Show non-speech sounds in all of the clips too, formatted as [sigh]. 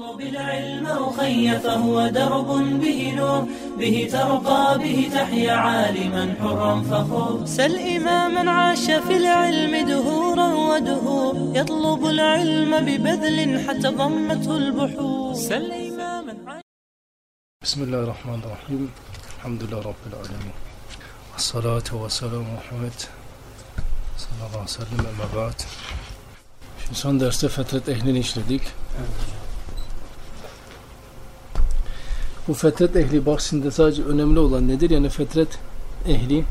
العلم أخي فهو درب به نور. به ترقى به تحيا عالما حرا فخور. سل إماما عاش في العلم دهورا ودهور. يطلب العلم ببذل حتى ضمته البحور. سل إماما عاش بسم الله الرحمن الرحيم. الحمد لله رب العالمين. الصلاة والسلام Muhammed sallallahu aleyhi ve sellem ama ba'd. Şimdi son derste fetret ehlini işledik. Bu fetret ehli bahsinde sadece önemli olan nedir? Yani fetret ehli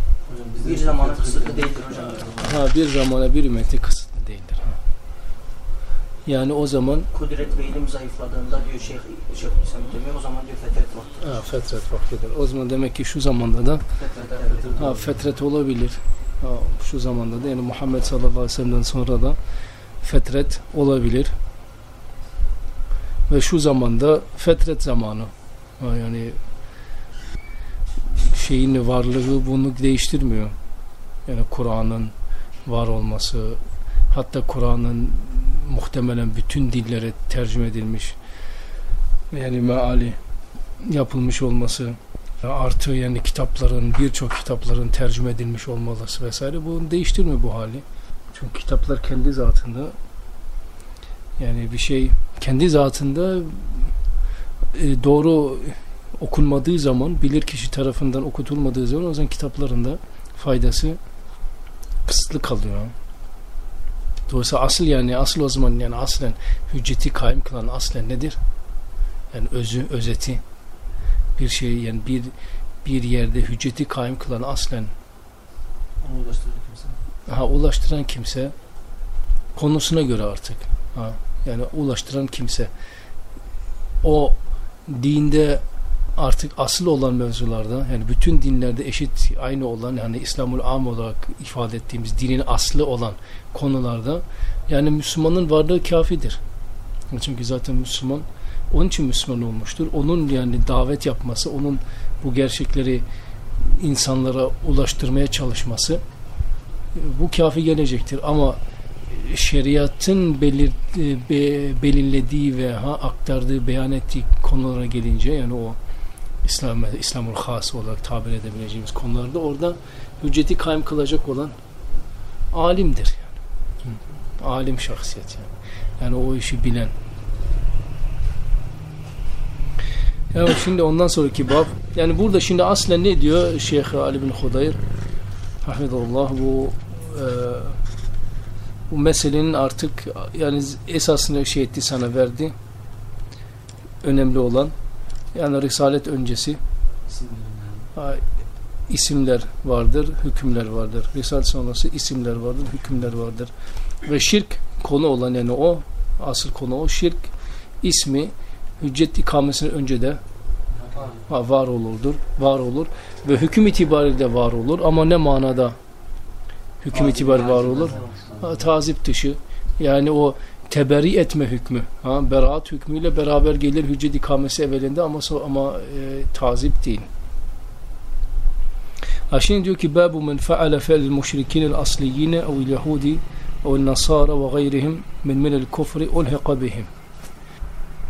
Bir zamana kısıtlı değildir hocam. ha bir zamana bir ümmeti kısıtlı değildir. Ha. Yani o zaman Kudret ve ilim zayıfladığında diyor Şeyh, Şeyh Hüseyin demiyor o zaman diyor fetret vakti. ha, fetret vaktidir. O zaman demek ki şu zamanda da Fetret, evet. Ha, fetret olabilir. Ha, şu zamanda da yani Muhammed sallallahu aleyhi ve sellem'den sonra da fetret olabilir. Ve şu zamanda fetret zamanı. Yani şeyin varlığı bunu değiştirmiyor. Yani Kur'an'ın var olması hatta Kur'an'ın muhtemelen bütün dillere tercüme edilmiş yani meali yapılmış olması artı yani kitapların birçok kitapların tercüme edilmiş olması vesaire bunu değiştirmiyor bu hali. Çünkü kitaplar kendi zatında yani bir şey kendi zatında e, doğru okunmadığı zaman bilir kişi tarafından okutulmadığı zaman o zaman kitaplarında faydası kısıtlı kalıyor. Dolayısıyla asıl yani asıl o zaman yani aslen hücceti kaim kılan aslen nedir? Yani özü, özeti bir şey yani bir bir yerde hücceti kaim kılan aslen Onu ulaştırdı kimse. ha, ulaştıran kimse konusuna göre artık ha, yani ulaştıran kimse o dinde artık asıl olan mevzularda yani bütün dinlerde eşit aynı olan yani İslamul am olarak ifade ettiğimiz dinin aslı olan konularda yani Müslümanın varlığı kafidir. Çünkü zaten Müslüman onun için Müslüman olmuştur. Onun yani davet yapması, onun bu gerçekleri insanlara ulaştırmaya çalışması bu kafi gelecektir. Ama şeriatın belir, e, be, belirlediği ve ha, aktardığı, beyan ettiği konulara gelince yani o İslam, İslamul Has olarak tabir edebileceğimiz konularda orada hücceti kaim kılacak olan alimdir. Yani. Hı. Alim şahsiyet yani. Yani o işi bilen. Yani şimdi ondan sonraki bab yani burada şimdi aslen ne diyor Şeyh Ali bin Hudayr Hafizullah bu e, bu meselenin artık yani esasını şey etti sana verdi önemli olan yani Risalet öncesi isimler vardır, hükümler vardır. Risalet sonrası isimler vardır, hükümler vardır. Ve şirk konu olan yani o asıl konu o şirk ismi hüccet ikamesinin önce de ha, var olurdur, var olur ve hüküm itibariyle de var olur ama ne manada hüküm itibariyle var olur? Tazip dışı yani o teberi etme hükmü. Ha, beraat hükmüyle beraber gelir hüccet ikamesi evvelinde ama so, ama e, tazip değil. Ha, şimdi diyor ki babu men feale fe'lil müşrikin asliyin ev yahudi ev nasara ve gayrihim min minel kufri ulhiqa bihim.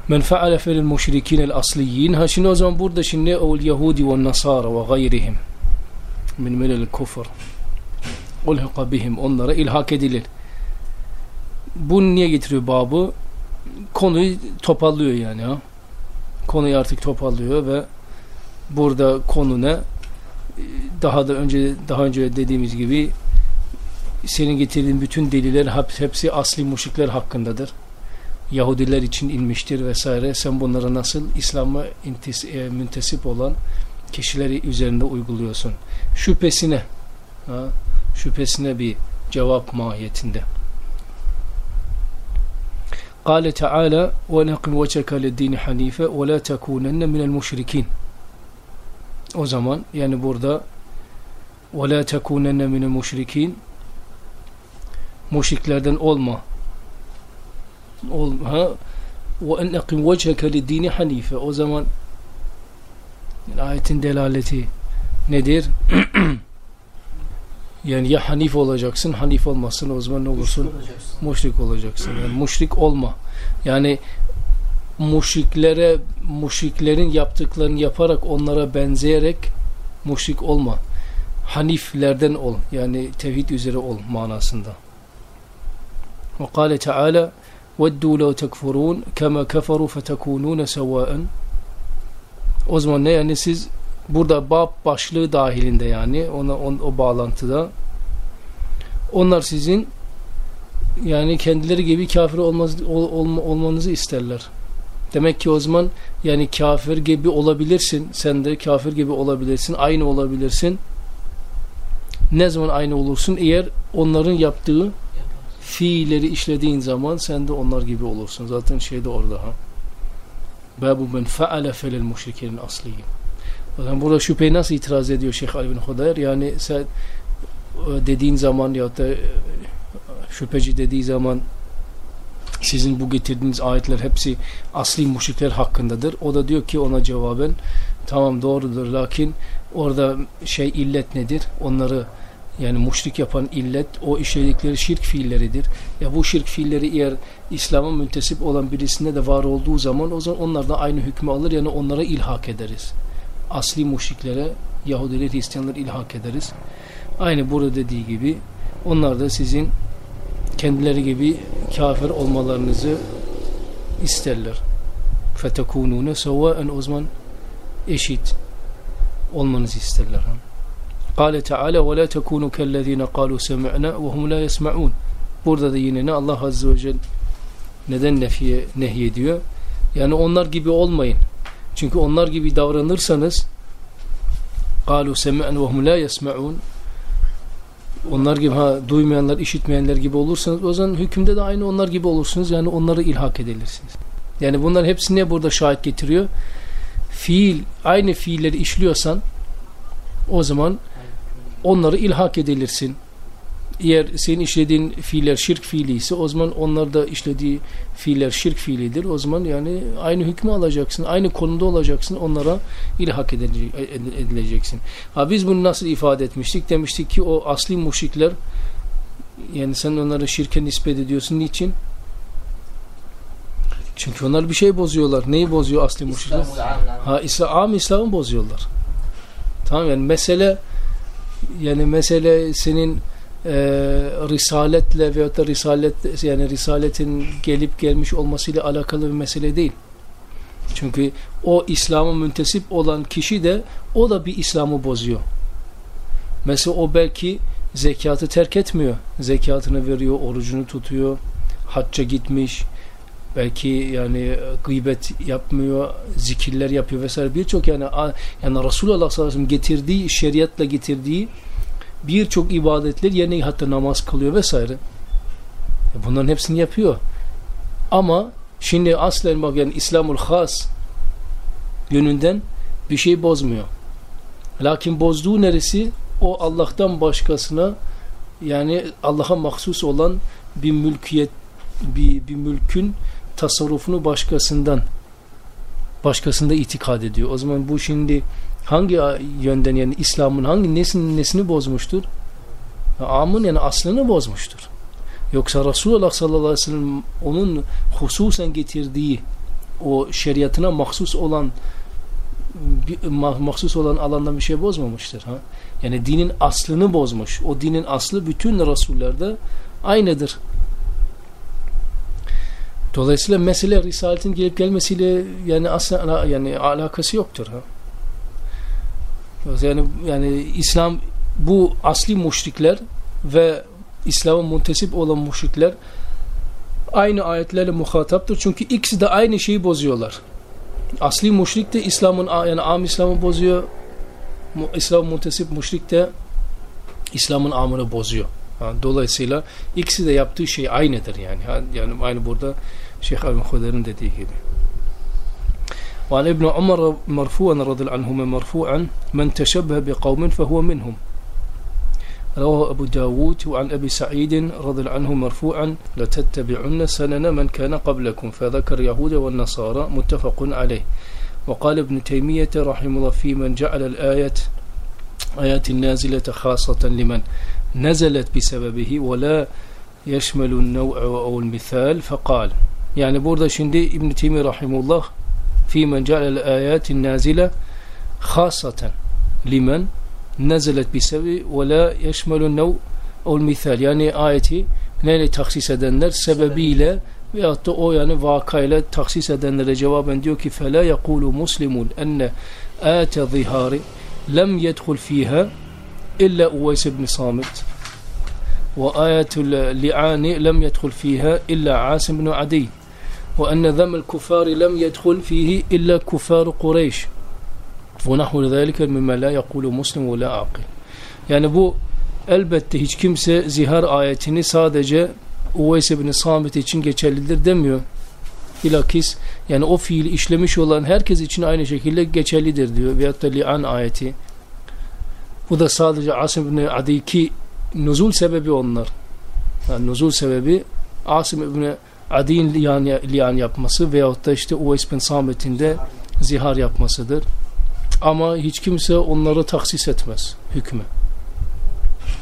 Men feale fe'lil müşrikin asliyin ha şimdi o zaman burada şimdi ev yahudi ve nasara ve gayrihim min minel kufr ulhiqa bihim onlara ilhak edilir. Bu niye getiriyor babı? Konuyu toparlıyor yani ha. Konuyu artık toparlıyor ve burada konu ne? Daha da önce daha önce dediğimiz gibi senin getirdiğin bütün deliller hepsi asli müşrikler hakkındadır. Yahudiler için inmiştir vesaire. Sen bunları nasıl İslam'a e, müntesip olan kişileri üzerinde uyguluyorsun? Şüphesine ha, şüphesine bir cevap mahiyetinde. Kale Teala ve neqim veçeke leddini hanife ve la tekunenne minel müşrikin. O zaman yani burada ve la tekunenne minel müşrikin müşriklerden olma. Ol, ha? Ve neqim veçeke leddini hanife. O zaman ayetin delaleti nedir? [clears throat] yani ya hanif olacaksın, hanif olmazsın o zaman ne olursun? Olacaksın. Müşrik olacaksın. Yani müşrik olma. Yani müşriklere müşriklerin yaptıklarını yaparak onlara benzeyerek müşrik olma. Haniflerden ol. Yani tevhid üzere ol manasında. Ve kâle Teala وَدُّوا لَوْ تَكْفُرُونَ كَمَا كَفَرُوا فَتَكُونُونَ سَوَاءً O zaman ne yani siz burada bab başlığı dahilinde yani ona on, o bağlantıda onlar sizin yani kendileri gibi kafir olmaz, ol, olma, olmanızı isterler. Demek ki o zaman yani kafir gibi olabilirsin. Sen de kafir gibi olabilirsin. Aynı olabilirsin. Ne zaman aynı olursun? Eğer onların yaptığı fiilleri işlediğin zaman sen de onlar gibi olursun. Zaten şey de orada ha. Babu men feale felel müşrikenin asliyi. Zaman burada şüpheyi nasıl itiraz ediyor Şeyh Ali bin Hudayr? Yani sen e, dediğin zaman ya da e, şüpheci dediği zaman sizin bu getirdiğiniz ayetler hepsi asli müşrikler hakkındadır. O da diyor ki ona cevaben tamam doğrudur lakin orada şey illet nedir? Onları yani müşrik yapan illet o işledikleri şirk fiilleridir. Ya bu şirk fiilleri eğer İslam'a müntesip olan birisinde de var olduğu zaman o zaman onlar da aynı hükmü alır yani onlara ilhak ederiz Asli müşriklere Yahudiler, Hristiyanlar ilhak ederiz. Aynı burada dediği gibi onlar da sizin kendileri gibi kafir olmalarınızı isterler. فَتَكُونُونَ سَوَاءً O zaman eşit olmanızı isterler. قال تعالى ولا تكونوا كالذين قالوا سمعنا وهم لا يسمعون burada da yine ne Allah Azze ve Celle neden nefiye nehyediyor yani onlar gibi olmayın çünkü onlar gibi davranırsanız قالوا سمعنا وهم لا يسمعون onlar gibi ha, duymayanlar, işitmeyenler gibi olursanız o zaman hükümde de aynı onlar gibi olursunuz. Yani onları ilhak edilirsiniz. Yani bunların hepsini burada şahit getiriyor? Fiil, aynı fiilleri işliyorsan o zaman onları ilhak edilirsin. Eğer senin işlediğin fiiller şirk fiili ise o zaman onlar da işlediği fiiller şirk fiilidir. O zaman yani aynı hükmü alacaksın. Aynı konuda olacaksın. Onlara ilhak edileceksin. Ha biz bunu nasıl ifade etmiştik? Demiştik ki o asli müşrikler yani sen onları şirke nispet ediyorsun. Niçin? Çünkü onlar bir şey bozuyorlar. Neyi bozuyor asli müşrikler? Ha İslam, İslam'ı bozuyorlar. Tamam yani mesele yani mesele senin e, risaletle veyahut da risalet yani risaletin gelip gelmiş olmasıyla alakalı bir mesele değil. Çünkü o İslam'a müntesip olan kişi de o da bir İslam'ı bozuyor. Mesela o belki zekatı terk etmiyor. Zekatını veriyor, orucunu tutuyor, hacca gitmiş, belki yani gıybet yapmıyor, zikirler yapıyor vesaire birçok yani yani Resulullah sallallahu aleyhi ve sellem getirdiği şeriatla getirdiği birçok ibadetler yerine hatta namaz kılıyor vesaire. E, bunların hepsini yapıyor. Ama şimdi aslen bak yani İslamul Has yönünden bir şey bozmuyor. Lakin bozduğu neresi? O Allah'tan başkasına yani Allah'a mahsus olan bir mülkiyet bir, bir mülkün tasarrufunu başkasından başkasında itikad ediyor. O zaman bu şimdi hangi yönden yani İslam'ın hangi nesini, nesini bozmuştur? Amın yani aslını bozmuştur. Yoksa Resulullah sallallahu aleyhi ve sellem onun hususen getirdiği o şeriatına mahsus olan mahsus olan alanda bir şey bozmamıştır. Ha? Yani dinin aslını bozmuş. O dinin aslı bütün Resullerde aynıdır. Dolayısıyla mesele Risaletin gelip gelmesiyle yani asla yani alakası yoktur. Ha? Yani yani İslam bu asli müşrikler ve İslam'a muntesip olan müşrikler aynı ayetlerle muhataptır. Çünkü ikisi de aynı şeyi bozuyorlar. Asli müşrik de İslam'ın yani am İslam'ı bozuyor. İslam muntesip müşrik de İslam'ın amını bozuyor. Dolayısıyla ikisi de yaptığı şey aynıdır yani. Yani aynı burada Şeyh Al-Muhder'in dediği gibi. وعن ابن عمر مرفوعا رضي الله عنهما مرفوعا من تشبه بقوم فهو منهم. رواه أبو داود وعن أبي سعيد رضي الله عنه مرفوعا لتتبعن سنن من كان قبلكم. فذكر يهود والنصارى متفق عليه. وقال ابن تيمية رحمه الله في من جعل الآية آيات النازلة خاصة لمن نزلت بسببه ولا يشمل النوع أو المثال. فقال Yani burada şimdi İbn Teymi rahimullah فيمن جعل الآيات النازلة خاصة لمن نزلت بسبب ولا يشمل النوع o misal yani ayeti neyle taksis edenler sebebiyle veyahut da o yani vakayla taksis edenlere cevaben diyor ki fela yekulu muslimun enne ate zihari lem yedhul fiha illa Uveys ibn Samit ve ayetul li'ani lem yedhul fiha illa Asim ibn Adi وأن ذم الكفار لم يدخل فيه إلا كفار قريش ونحو ذلك مما لا يقول مسلم ولا عاقل yani bu elbette hiç kimse zihar ayetini sadece Uveys ibn Samit için geçerlidir demiyor. Bilakis yani o fiili işlemiş olan herkes için aynı şekilde geçerlidir diyor. Veyahut da li'an ayeti. Bu da sadece Asim ibn Adi ki nuzul sebebi onlar. Yani nuzul sebebi Asim ibn Adi'nin li'an, li'an yapması veyahut da işte Uveys bin Samit'in de zihar yapmasıdır. Ama hiç kimse onları taksis etmez hükmü.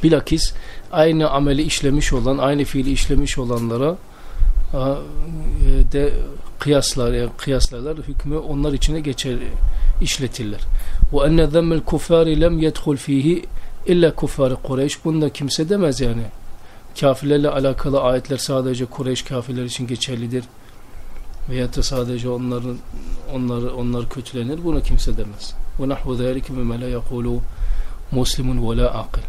Bilakis aynı ameli işlemiş olan, aynı fiili işlemiş olanlara de kıyaslar, yani kıyaslarlar hükmü onlar içine geçer, işletirler. Ve enne zemmel kufari lem yedhul fihi illa kuffar Kureyş. Bunu da kimse demez yani. Kafirlerle alakalı ayetler sadece Kureyş kafirler için geçerlidir. Veya da sadece onların onlar onlar kötülenir. Bunu kimse demez. Ve nahvu zâlike mimâ la yekûlû muslimun ve la akil.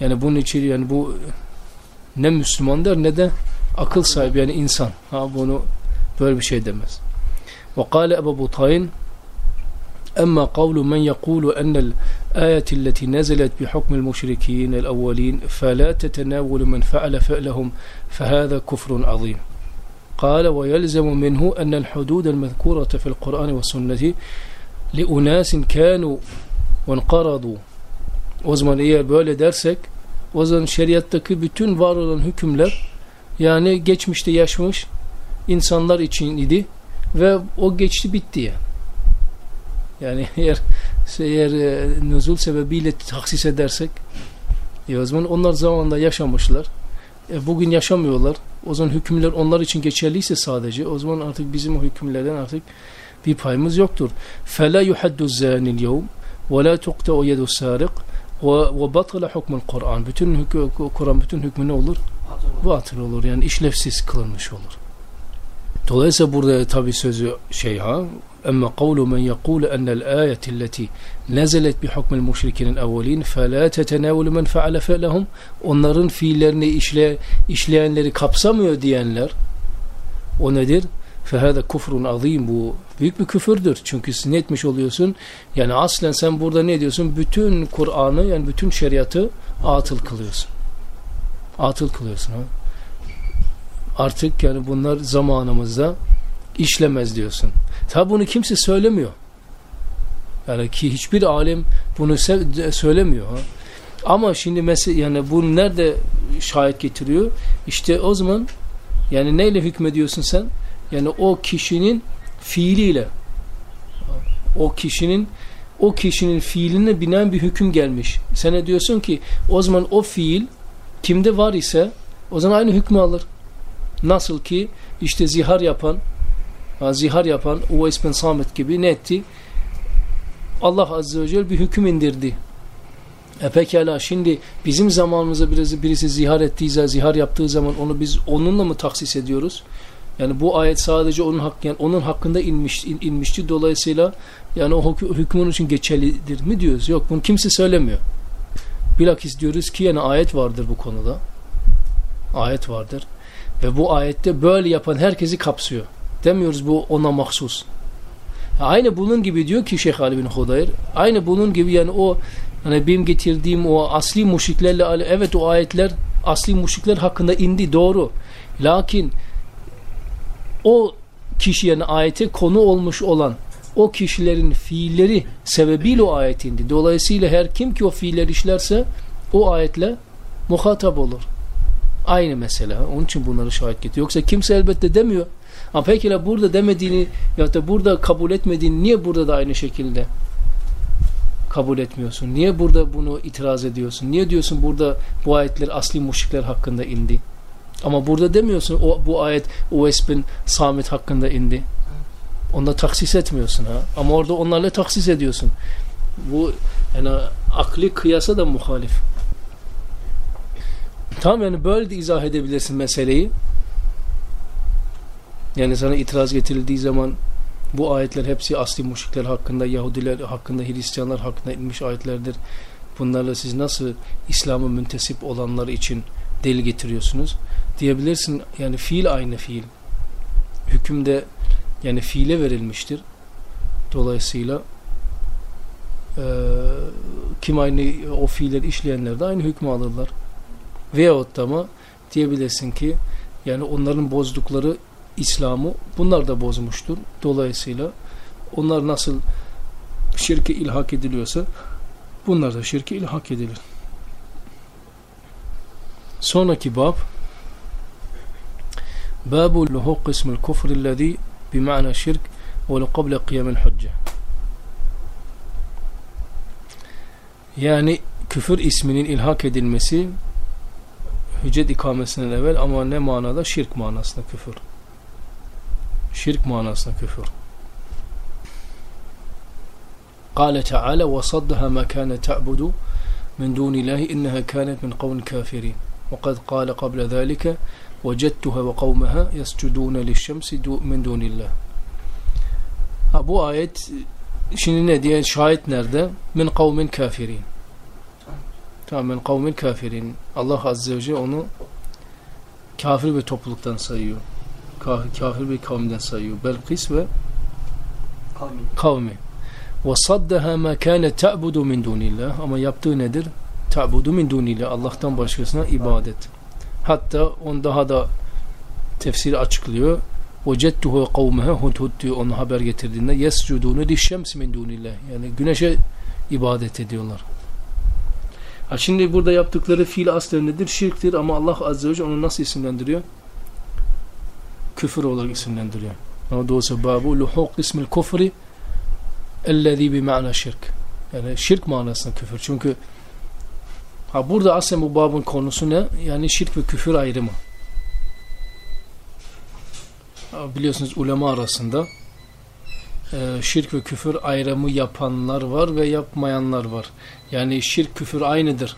Yani bunun için yani bu ne Müslüman der ne de akıl sahibi yani insan. Ha bunu böyle bir şey demez. Ve kâle Ebu Butayn أما قول من يقول أن الآية التي نزلت بحكم المشركين الأولين فلا تتناول من فعل فعلهم فهذا كفر عظيم. قال ويلزم منه أن الحدود المذكورة في القرآن والسنة لأناس كانوا وانقرضوا. zaman eğer böyle dersek o zaman şeriattaki bütün var olan hükümler yani geçmişte yaşamış insanlar için idi ve o geçti bitti yani. Yani [laughs] eğer eğer e, nüzul sebebiyle taksis edersek e, o zaman onlar zamanında yaşamışlar. E, bugün yaşamıyorlar. O zaman hükümler onlar için geçerliyse sadece o zaman artık bizim o hükümlerden artık bir payımız yoktur. فَلَا يُحَدُّ الزَّانِ الْيَوْمِ وَلَا تُقْتَعُ يَدُ السَّارِقِ وَبَطَلَ حُكْمُ Kur'an. Bütün Kur'an bütün hükmü ne olur? Batıl olur. Yani işlevsiz kılınmış olur. Dolayısıyla burada tabi sözü şey ha أما قول من يقول أن الآية التي نزلت بحكم المشركين الأولين فلا تتناول من فعل فعلهم onların fiillerini işle, işleyenleri kapsamıyor diyenler o nedir? فهذا kufrun azim bu büyük bir küfürdür. Çünkü ne etmiş oluyorsun? Yani aslen sen burada ne diyorsun? Bütün Kur'an'ı yani bütün şeriatı atıl kılıyorsun. Atıl kılıyorsun. Ha? Artık yani bunlar zamanımızda işlemez diyorsun. Tabi bunu kimse söylemiyor. Yani ki hiçbir alim bunu söylemiyor. Ama şimdi mesela yani bunu nerede şahit getiriyor? İşte o zaman yani neyle hükmediyorsun sen? Yani o kişinin fiiliyle o kişinin o kişinin fiiline binen bir hüküm gelmiş. Sen diyorsun ki o zaman o fiil kimde var ise o zaman aynı hükmü alır. Nasıl ki işte zihar yapan zihar yapan Uveys bin Samit gibi ne etti? Allah Azze ve Celle bir hüküm indirdi. E pekala şimdi bizim zamanımızda birisi, birisi zihar zaman, zihar yaptığı zaman onu biz onunla mı taksis ediyoruz? Yani bu ayet sadece onun hak yani onun hakkında inmiş in, inmişti. Dolayısıyla yani o hükmün için geçerlidir mi diyoruz? Yok bunu kimse söylemiyor. Bilakis diyoruz ki yani ayet vardır bu konuda. Ayet vardır. Ve bu ayette böyle yapan herkesi kapsıyor. Demiyoruz bu ona mahsus. Aynı bunun gibi diyor ki Şeyh Ali bin Hudayr. Aynı bunun gibi yani o hani benim getirdiğim o asli müşriklerle evet o ayetler asli müşrikler hakkında indi doğru. Lakin o kişi yani ayete konu olmuş olan o kişilerin fiilleri sebebiyle o ayet indi. Dolayısıyla her kim ki o fiiller işlerse o ayetle muhatap olur. Aynı mesela. Onun için bunları şahit getiriyor. Yoksa kimse elbette demiyor. Ama peki burada demediğini ya da burada kabul etmediğini niye burada da aynı şekilde kabul etmiyorsun? Niye burada bunu itiraz ediyorsun? Niye diyorsun burada bu ayetler asli müşrikler hakkında indi? Ama burada demiyorsun o, bu ayet Uves bin Samit hakkında indi. Onda taksis etmiyorsun ha. Ama orada onlarla taksis ediyorsun. Bu yani akli kıyasa da muhalif. Tamam yani böyle de izah edebilirsin meseleyi. Yani sana itiraz getirildiği zaman bu ayetler hepsi asli müşrikler hakkında, Yahudiler hakkında, Hristiyanlar hakkında inmiş ayetlerdir. Bunlarla siz nasıl İslam'a müntesip olanlar için delil getiriyorsunuz? Diyebilirsin yani fiil aynı fiil. Hükümde yani fiile verilmiştir. Dolayısıyla e, kim aynı o fiilleri işleyenler de aynı hükmü alırlar. Veyahut da ama diyebilirsin ki yani onların bozdukları İslam'ı bunlar da bozmuştur. Dolayısıyla onlar nasıl şirke ilhak ediliyorsa bunlar da şirke ilhak edilir. Sonraki bab Babu luhuk ismil kufri bima'na şirk ve qabla qiyamil hücce yani küfür isminin ilhak edilmesi hüccet ikamesinden evvel ama ne manada? Şirk manasında küfür. Şirk manasında küfür. قال تعالى وصدها ما كانت تعبد من دون الله إنها كانت من قوم كافرين وقد قال قبل ذلك وجدتها وقومها يسجدون للشمس من دون الله ha, bu ayet şimdi ne diye şahit nerede? Min kavmin kafirin. Tamam min kavmin kafirin. Allah Azze ve Celle onu kafir bir topluluktan sayıyor. Kafir bir kavimden sayıyor. Belkis ve kavmi. kavmi. Ve saddaha ma kana ta'budu min dunillah. Ama yaptığı nedir? Ta'budu min dunillah. Allah'tan başkasına ibadet. Hatta on daha da tefsiri açıklıyor. وَجَدْتُهُ قَوْمَهَا Hudhud diyor onu haber getirdiğinde يَسْجُدُونَ لِشَّمْسِ مِنْ دُونِ اللّٰهِ Yani güneşe ibadet ediyorlar. Ha şimdi burada yaptıkları fiil aslen nedir? Şirktir ama Allah Azze ve Celle onu nasıl isimlendiriyor? Küfür olarak isimlendiriyor. Ama doğrusu babu luhuk ismil kufri ellezî bi ma'na şirk. Yani şirk manasında küfür. Çünkü ha burada aslında bu babın konusu ne? Yani şirk ve küfür ayrımı biliyorsunuz ulema arasında e, şirk ve küfür ayrımı yapanlar var ve yapmayanlar var. Yani şirk küfür aynıdır.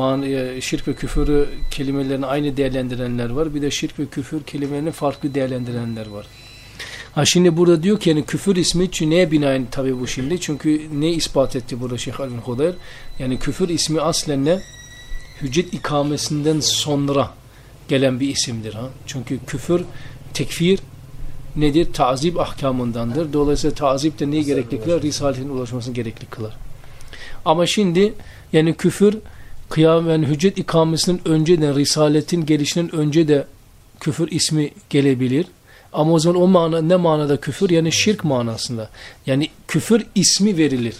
E, şirk ve küfürü kelimelerini aynı değerlendirenler var. Bir de şirk ve küfür kelimelerini farklı değerlendirenler var. Ha şimdi burada diyor ki yani küfür ismi neye binaen tabi bu şimdi? Çünkü ne ispat etti burada Şeyh Alvin Hudayr? Yani küfür ismi aslen ne? Hüccet ikamesinden sonra gelen bir isimdir. ha. Çünkü küfür tekfir nedir? Tazip ahkamındandır. Dolayısıyla tazip de neyi gerekli kılar? Risaletin ulaşmasını gerekli kılar. Ama şimdi yani küfür kıyam yani hüccet ikamesinin önce de risaletin gelişinin önce de küfür ismi gelebilir. Ama o zaman o mana ne manada küfür? Yani şirk manasında. Yani küfür ismi verilir.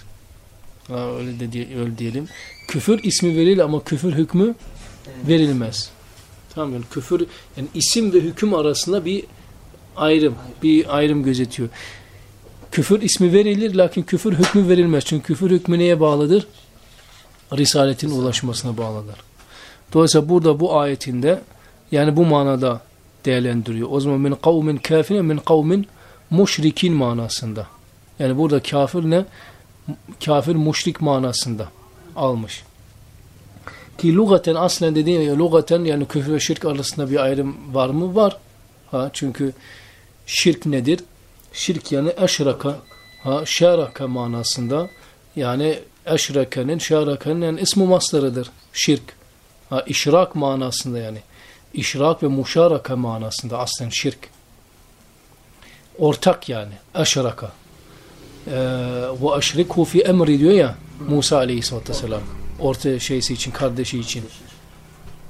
Ha, öyle de diye, öyle diyelim. Küfür ismi verilir ama küfür hükmü verilmez. Tamam yani küfür yani isim ve hüküm arasında bir ayrım, bir ayrım gözetiyor. Küfür ismi verilir lakin küfür hükmü verilmez. Çünkü küfür hükmü neye bağlıdır? Risaletin ulaşmasına bağlıdır. Dolayısıyla burada bu ayetinde yani bu manada değerlendiriyor. O zaman min kavmin kafine min kavmin muşrikin manasında. Yani burada kafir ne? Kafir muşrik manasında almış. Ki lugaten aslen dediğim gibi lugaten yani küfür ve şirk arasında bir ayrım var mı? Var. Ha, çünkü şirk nedir? Şirk yani eşraka, ha, şaraka manasında yani eşrekenin, şarakenin yani ismu maslarıdır. Şirk. Ha, işrak manasında yani. İşrak ve muşaraka manasında aslen şirk. Ortak yani. Eşraka. Ee, ve eşrikhu fi emri diyor ya Musa aleyhisselatü vesselam orta şeysi için, kardeşi için.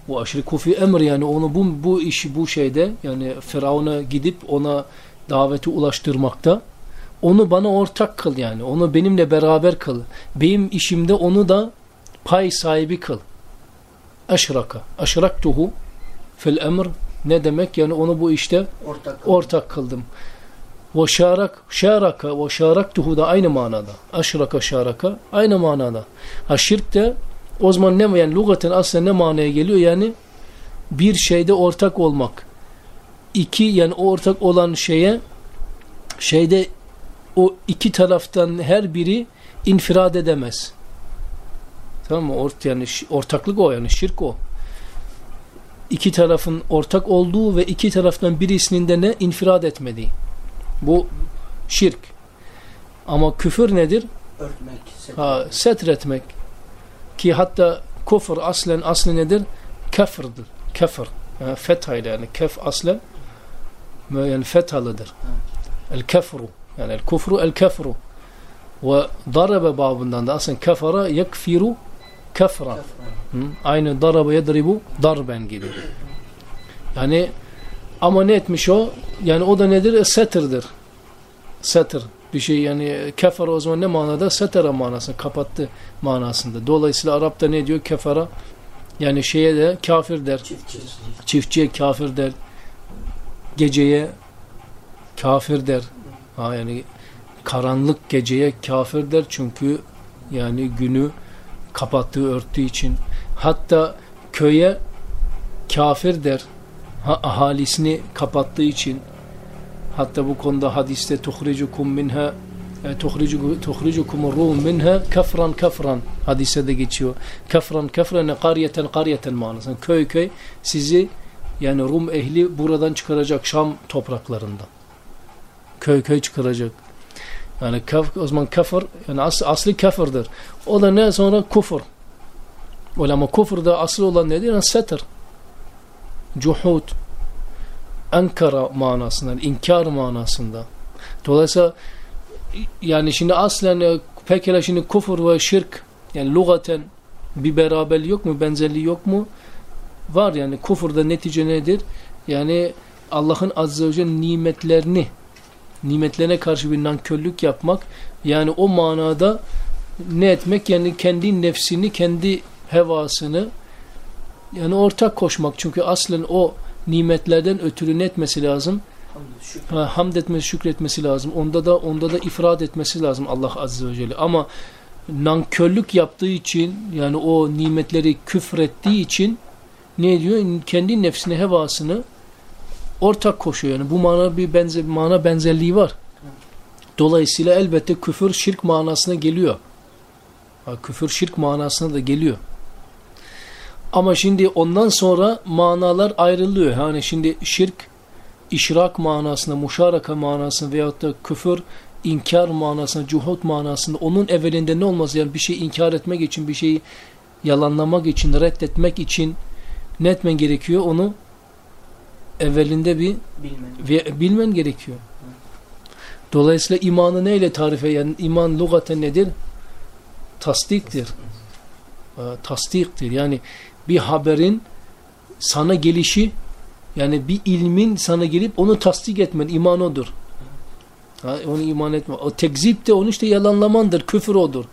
Bu aşırı kufi emr yani onu bu, bu işi bu şeyde yani Firavun'a gidip ona daveti ulaştırmakta onu bana ortak kıl yani. Onu benimle beraber kıl. Benim işimde onu da pay sahibi kıl. Eşraka. Eşraktuhu fil emr ne demek? Yani onu bu işte ortak, ortak kıldım. Ve şarak, şaraka ve şaraktuhu da aynı manada. Aşraka şaraka aynı manada. Ha şirk de o zaman ne yani lugaten aslında ne manaya geliyor? Yani bir şeyde ortak olmak. İki yani o ortak olan şeye şeyde o iki taraftan her biri infirad edemez. Tamam mı? Ort yani ortaklık o yani şirk o. İki tarafın ortak olduğu ve iki taraftan birisinin de ne infirad etmediği. Bu şirk. Ama küfür nedir? Örtmek, setretmek. Ha, setretmek. Ki hatta kufur aslen aslı nedir? Kafirdir. Kafir. Yani fethayla yani kef aslen yani fethalıdır. El kafru. Yani el kufru el kafru. Ve darabe babından da aslen kafara yekfiru kafra. Hı? Aynı daraba yedribu darben gibi. Yani ama ne etmiş o? Yani o da nedir? E, Setirdir. Setir. Bir şey yani kefara o zaman ne manada? Setera manasında. Kapattı manasında. Dolayısıyla Arap'ta ne diyor? Kefara yani şeye de kafir der. Çiftçi. Çiftçiye kafir der. Geceye kafir der. Ha yani karanlık geceye kafir der çünkü yani günü kapattığı örttüğü için. Hatta köye kafir der. Ha, ahalisini kapattığı için. Hatta bu konuda hadiste tuhricukum minha e, tuhricukum rum minha kafran kafran hadise de geçiyor. Kafran kafran qaryeten qaryeten manasında. Köy köy sizi yani Rum ehli buradan çıkaracak Şam topraklarından. Köy köy çıkaracak. Yani kaf, o zaman kafir yani as, asli kafirdir. O da ne sonra kufur. Öyle ama kufurda aslı olan nedir? Yani setr. Cuhud. Ankara manasında, inkar manasında. Dolayısıyla yani şimdi aslen e, pekala şimdi kufur ve şirk yani lugaten bir beraberliği yok mu, benzerliği yok mu? Var yani kufurda netice nedir? Yani Allah'ın azze ve nimetlerini nimetlerine karşı bir nankörlük yapmak yani o manada ne etmek? Yani kendi nefsini kendi hevasını yani ortak koşmak. Çünkü aslen o nimetlerden ötürü ne etmesi lazım? Ha, hamd etmesi şükretmesi lazım. Onda da onda da ifrad etmesi lazım Allah azze ve celle. Ama nankörlük yaptığı için yani o nimetleri küfrettiği için ne diyor? Kendi nefsini hevasını ortak koşuyor. Yani bu mana bir benzer mana benzerliği var. Dolayısıyla elbette küfür şirk manasına geliyor. Ha, küfür şirk manasına da geliyor. Ama şimdi ondan sonra manalar ayrılıyor. Yani şimdi şirk işrak manasında, muşaraka manasında veyahut da küfür inkar manasında, cuhut manasında onun evvelinde ne olmaz? Yani bir şey inkar etmek için, bir şeyi yalanlamak için, reddetmek için ne etmen gerekiyor? Onu evvelinde bir bilmen, bilmen gerekiyor. Dolayısıyla imanı neyle tarif yani iman lugaten nedir? Tasdiktir. Tasdiktir. Yani bir haberin sana gelişi yani bir ilmin sana gelip onu tasdik etmen iman odur. Ha, onu iman etme. O tekzip de onu işte yalanlamandır. Küfür odur.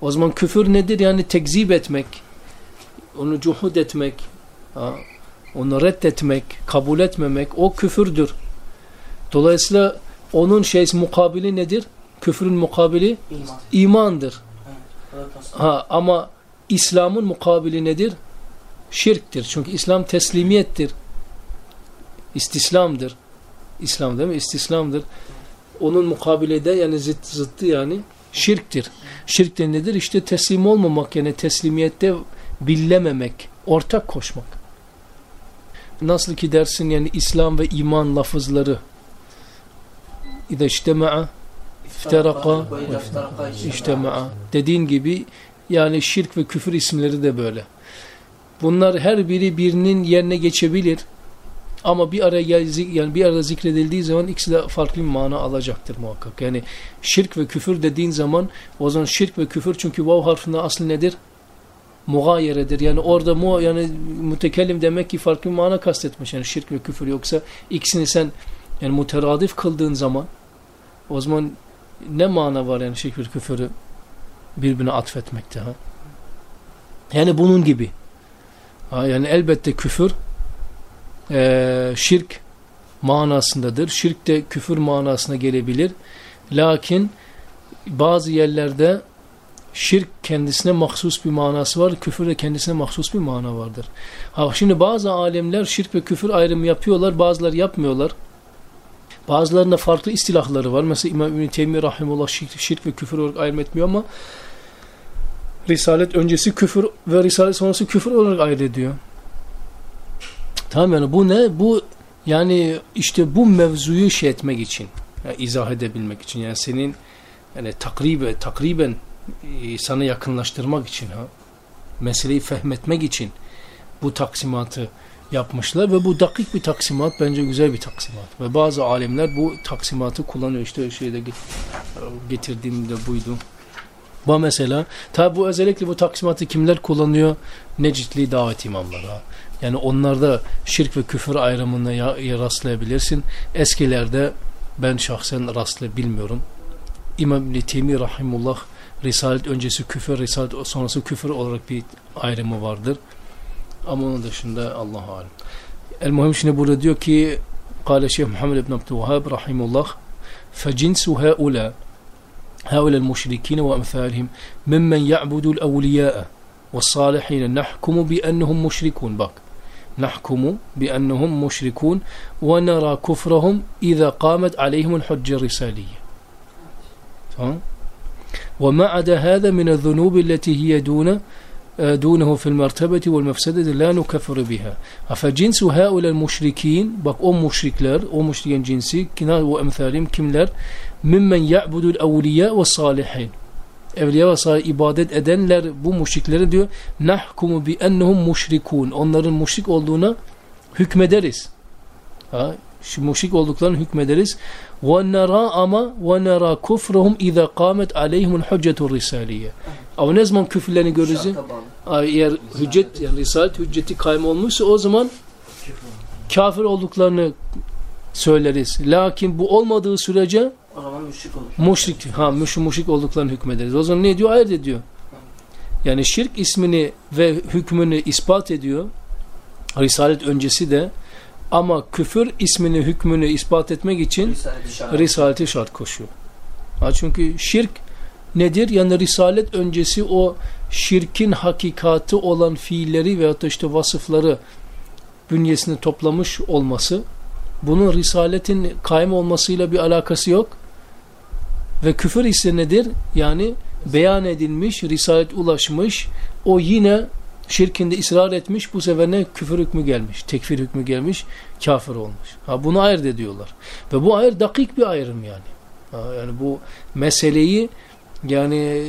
O zaman küfür nedir? Yani tekzip etmek. Onu cuhud etmek. Ha, onu reddetmek, kabul etmemek o küfürdür. Dolayısıyla onun şeysi mukabili nedir? Küfrün mukabili iman. imandır. Evet, ha, ama İslam'ın mukabili nedir? Şirktir. Çünkü İslam teslimiyettir. İstislamdır. İslam değil mi? İstislamdır. Onun mukabili de yani zıt, zıttı yani şirktir. Şirk de nedir? İşte teslim olmamak yani teslimiyette billememek, ortak koşmak. Nasıl ki dersin yani İslam ve iman lafızları İde iştema'a ifteraka iştema'a dediğin gibi yani şirk ve küfür isimleri de böyle. Bunlar her biri birinin yerine geçebilir. Ama bir araya yani bir arada zikredildiği zaman ikisi de farklı bir mana alacaktır muhakkak. Yani şirk ve küfür dediğin zaman o zaman şirk ve küfür çünkü vav harfinde aslı nedir? Mugayeredir. Yani orada mu yani mütekellim demek ki farklı bir mana kastetmiş. Yani şirk ve küfür yoksa ikisini sen yani muteradif kıldığın zaman o zaman ne mana var yani şirk ve küfürü birbirine atfetmekte ha? Yani bunun gibi. Ha, yani elbette küfür e, şirk manasındadır. Şirk de küfür manasına gelebilir. Lakin bazı yerlerde şirk kendisine mahsus bir manası var, küfür de kendisine mahsus bir mana vardır. Ha, şimdi bazı alemler şirk ve küfür ayrımı yapıyorlar, bazıları yapmıyorlar. Bazılarında farklı istilahları var. Mesela İmam İbn-i Teymi Rahimullah şirk, şirk ve küfür olarak ayrım etmiyor ama Risalet öncesi küfür ve Risalet sonrası küfür olarak ayrı ediyor. Tamam yani bu ne? Bu yani işte bu mevzuyu şey etmek için, yani izah edebilmek için yani senin yani takriben takriben e, sana yakınlaştırmak için ha meseleyi fehmetmek için bu taksimatı yapmışlar ve bu dakik bir taksimat bence güzel bir taksimat ve bazı alimler bu taksimatı kullanıyor işte şeyde getirdiğimde buydu. Bu mesela tabi bu özellikle bu taksimatı kimler kullanıyor? Necitli davet imamları. Yani onlarda şirk ve küfür ayrımına ya, ya rastlayabilirsin. Eskilerde ben şahsen rastlayabilmiyorum. İmam İbni Teymi Rahimullah Risalet öncesi küfür, Risalet sonrası küfür olarak bir ayrımı vardır. Ama onun dışında Allah alem. El muhim şimdi burada diyor ki قال Şeyh Muhammed ibn Abdülvahhab rahimullah فجنس هؤلاء هؤلاء المشركين وأمثالهم ممن يعبد الأولياء والصالحين نحكم بأنهم مشركون bak نحكم بأنهم مشركون ونرى كفرهم إذا قامت عليهم الحجة الرسالية تمام وما عدا هذا من الذنوب التي هي دون دونه في المرتبة والمفسدة لا نكفر بها فجنس هؤلاء المشركين bak o müşrikler o müşrikin cinsi kina ve emthalim kimler mimmen ya'budul evliya ve salihin evliya ve salih ibadet edenler bu müşrikleri diyor nahkumu bi ennehum müşrikun onların müşrik olduğuna hükmederiz ha şu müşrik olduklarını hükmederiz nara ama nara kufruhum iza qamet aleyhimul hüccetur risaliye ama ne zaman küfürlerini görürüz eğer hüccet yani risalet hücceti kaym olmuşsa o zaman kafir olduklarını söyleriz. Lakin bu olmadığı sürece O zaman müşrik olur. müşrik ha müş, müşrik olduklarını hükmederiz. O zaman ne diyor? Ayırt ediyor. Yani şirk ismini ve hükmünü ispat ediyor. Risalet öncesi de ama küfür ismini hükmünü ispat etmek için Risalet-i şart koşuyor. Ha çünkü şirk nedir? Yani risalet öncesi o şirkin hakikati olan fiilleri veyahut da işte vasıfları bünyesinde toplamış olması bunun risaletin kaim olmasıyla bir alakası yok. Ve küfür ise nedir? Yani beyan edilmiş, risalet ulaşmış, o yine şirkinde ısrar etmiş, bu sefer ne? Küfür hükmü gelmiş, tekfir hükmü gelmiş, kafir olmuş. Ha bunu ayırt ediyorlar. Ve bu ayır dakik bir ayrım yani. Ha, yani bu meseleyi yani e,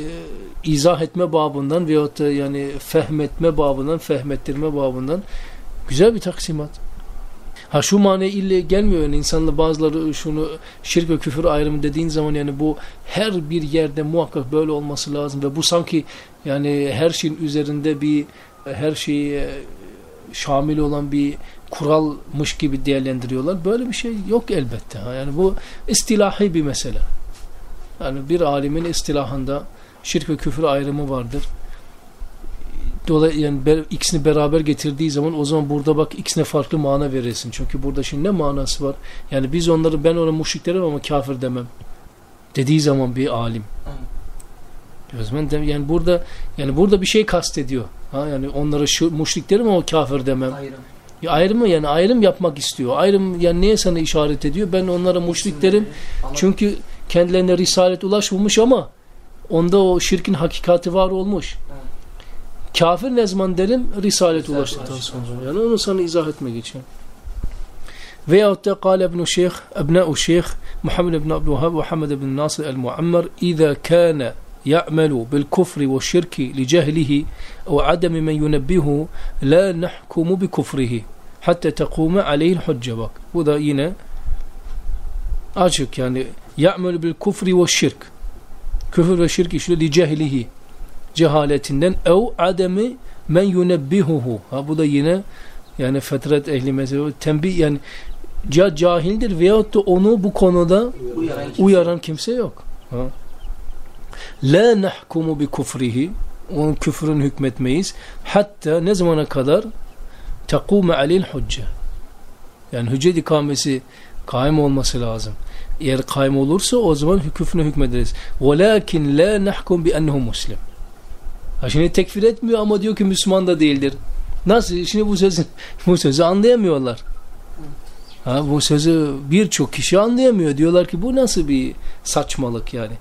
izah etme babından veyahut da yani fehmetme babından, fehmettirme babından güzel bir taksimat. Ha şu mane ille gelmiyor yani insanla bazıları şunu şirk ve küfür ayrımı dediğin zaman yani bu her bir yerde muhakkak böyle olması lazım ve bu sanki yani her şeyin üzerinde bir her şeyi şamil olan bir kuralmış gibi değerlendiriyorlar. Böyle bir şey yok elbette. Yani bu istilahi bir mesele. Yani bir alimin istilahında şirk ve küfür ayrımı vardır. Dolayısıyla yani ber, ikisini beraber getirdiği zaman o zaman burada bak ikisine farklı mana verirsin. Çünkü burada şimdi ne manası var? Yani biz onları ben ona müşrik derim ama kafir demem. Dediği zaman bir alim. O zaman de, yani burada yani burada bir şey kastediyor. Ha yani onlara şu müşrik derim ama kafir demem. Ayrım. Ya ayrımı yani ayrım yapmak istiyor. Ayrım yani neye sana işaret ediyor? Ben onlara müşrik derim. Ama Çünkü kendilerine risalet ulaşmamış ama onda o şirkin hakikati var olmuş. Kafir ne zaman derim? Risalet ulaştıktan sonra. Yani onu sana izah etmek için. Veyahut da قال ابن الشيخ أبناء الشيخ محمد بن عبد الوهاب وحمد بن ناصر المعمر إذا كان يعمل بالكفر والشرك لجهله أو عدم من ينبهه لا نحكم بكفره حتى تقوم عليه الحجة bak. Bu da yine açık yani ya'melu bil kufri ve şirk küfür ve şirk işliyor li cehlihi cehaletinden ev ademi men yunebbihuhu ha bu da yine yani fetret ehli mezhebi tembih yani ya cahildir veyahut da onu bu konuda uyaran kimse. uyaran kimse yok. Ha. La nahkumu bi kufrihi onun küfrün hükmetmeyiz. Hatta ne zamana kadar takume aleyl hücce. Yani hüccet ikamesi kaim olması lazım. Eğer kaim olursa o zaman küfrüne hükmederiz. Velakin la nahkum bi ennehu muslim. Ha şimdi tekfir etmiyor ama diyor ki Müslüman da değildir. Nasıl? Şimdi bu sözü, [laughs] bu sözü anlayamıyorlar. Ha, bu sözü birçok kişi anlayamıyor. Diyorlar ki bu nasıl bir saçmalık yani.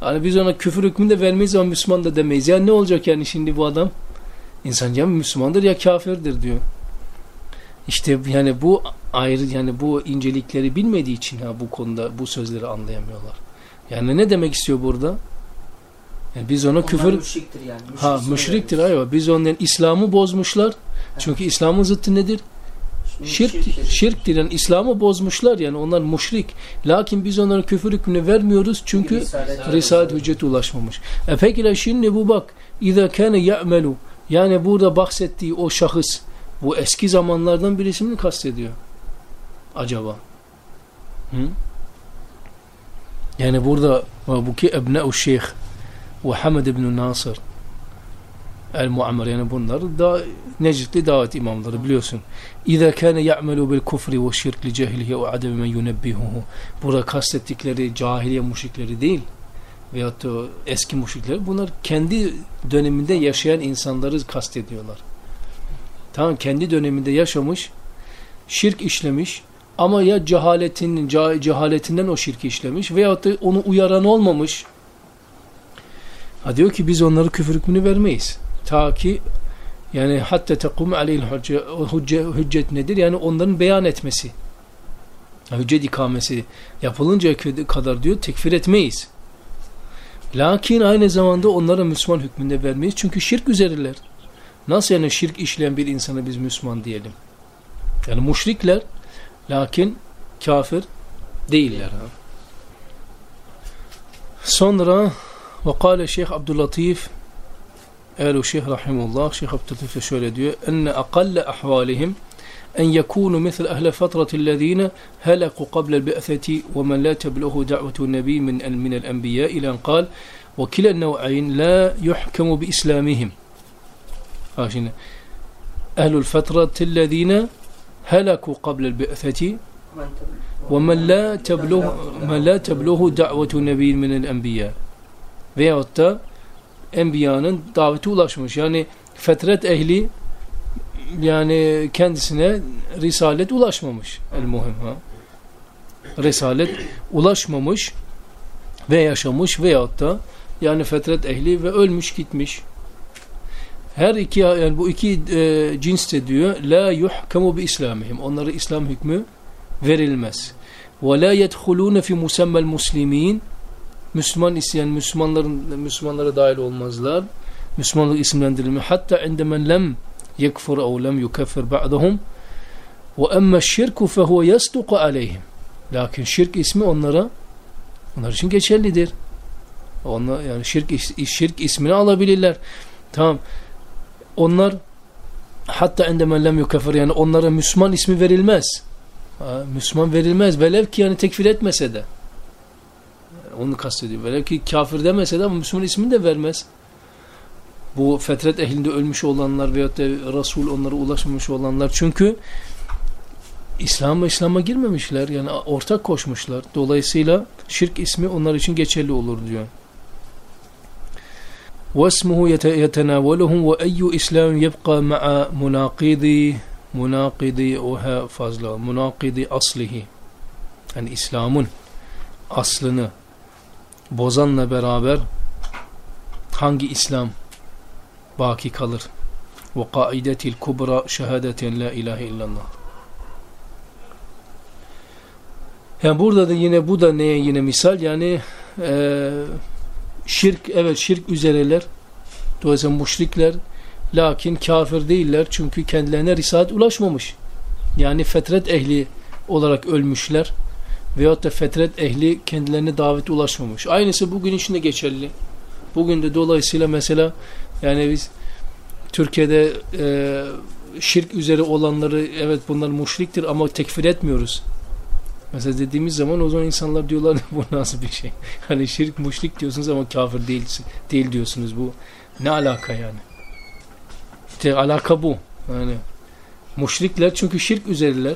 Hani biz ona küfür hükmünü de vermeyiz ama Müslüman da demeyiz. Yani ne olacak yani şimdi bu adam? İnsan ya Müslümandır ya kafirdir diyor. İşte yani bu ayrı yani bu incelikleri bilmediği için ha bu konuda bu sözleri anlayamıyorlar. Yani ne demek istiyor burada? Yani biz ona Onlar küfür müşriktir yani. ha Müşrik müşriktir ismi ayva. Biz onların İslam'ı bozmuşlar. Çünkü İslam'ın zıttı nedir? Şirk, şirktir yani İslam'ı bozmuşlar yani onlar müşrik. Lakin biz onlara küfür hükmünü vermiyoruz çünkü Risalet- Risalet hücceti ulaşmamış. E peki şimdi bu bak İza kâne ya'melu yani burada bahsettiği o şahıs bu eski zamanlardan birisi mi kastediyor? Acaba? Hı? Yani burada bu ki Ebne'u Şeyh ve Hamed ibn Nasır El Muammer yani bunlar da Necdli davet imamları biliyorsun. Kufri ve şirk li cahiliye ve adem men yunebbihuhu. Burada kastettikleri cahiliye müşrikleri değil veyahut da eski müşrikler bunlar kendi döneminde yaşayan insanları kastediyorlar. Tamam kendi döneminde yaşamış şirk işlemiş ama ya cehaletinin ca- cehaletinden o şirki işlemiş veyahut da onu uyaran olmamış. Ha diyor ki biz onları küfür hükmünü vermeyiz. Ta ki yani hatta tekum aleyhil hücce, hücce, hüccet nedir? Yani onların beyan etmesi. Hüccet ikamesi yapılıncaya kadar diyor tekfir etmeyiz. Lakin aynı zamanda onlara Müslüman hükmünde vermeyiz. Çünkü şirk üzeriler. Nasıl yani şirk işleyen bir insana biz Müslüman diyelim? Yani müşrikler lakin kafir değiller. Ha. Sonra وقال Şeyh قال الشيخ رحمه الله شيخ عبد اللطيف الشورى أن أقل أحوالهم أن يكونوا مثل أهل فترة الذين هلكوا قبل البعثة ومن لا تبلغه دعوة النبي من من الأنبياء إلى أن قال وكلا النوعين لا يحكم بإسلامهم. أهل الفترة الذين هلكوا قبل البعثة ومن لا تبلغ من لا تبلغه دعوة النبي من الأنبياء. Enbiyanın daveti ulaşmış. Yani fetret ehli yani kendisine risalet ulaşmamış. El muhim ha. Risalet ulaşmamış ve yaşamış veyahut da yani fetret ehli ve ölmüş gitmiş. Her iki yani bu iki e, cins de diyor la yuhkamu bi islamihim. Onlara İslam hükmü verilmez. Ve la yedhulun fi musemmel muslimin Müslüman isteyen Müslümanların Müslümanlara dahil olmazlar. Müslümanlık isimlendirilme. Hatta indemen lem yekfur ev lem yukeffir ba'dahum ve emme şirku fehuve yasduku aleyhim. Lakin şirk ismi onlara onlar için geçerlidir. Onlar yani şirk şirk ismini alabilirler. Tamam. Onlar hatta indemen lem yukeffir yani onlara Müslüman ismi verilmez. Müslüman verilmez. Velev ki yani tekfir etmese de. Onu kastediyor. Velev ki kafir demese de ama Müslüman ismini de vermez. Bu fetret ehlinde ölmüş olanlar veyahut da Resul onlara ulaşmamış olanlar. Çünkü İslam'a İslam'a girmemişler. Yani ortak koşmuşlar. Dolayısıyla şirk ismi onlar için geçerli olur diyor. واسمه يتناولهم وأي إسلام يبقى مع مناقض munakidi oha fazla munakidi aslihi yani İslam'ın aslını bozanla beraber hangi İslam baki kalır ve kaidetil kubra şehadeten la ilahe illallah yani burada da yine bu da neye yine misal yani e, şirk evet şirk üzereler dolayısıyla müşrikler Lakin kafir değiller çünkü kendilerine risalet ulaşmamış. Yani fetret ehli olarak ölmüşler. Veyahut da fetret ehli kendilerine davete ulaşmamış. Aynısı bugün için de geçerli. Bugün de dolayısıyla mesela yani biz Türkiye'de e, şirk üzere olanları evet bunlar müşriktir ama tekfir etmiyoruz. Mesela dediğimiz zaman o zaman insanlar diyorlar [laughs] bu nasıl bir şey? Hani şirk müşrik diyorsunuz ama kafir değilsin, değil diyorsunuz bu. Ne alaka yani? İşte alaka bu. Yani müşrikler çünkü şirk üzeriler.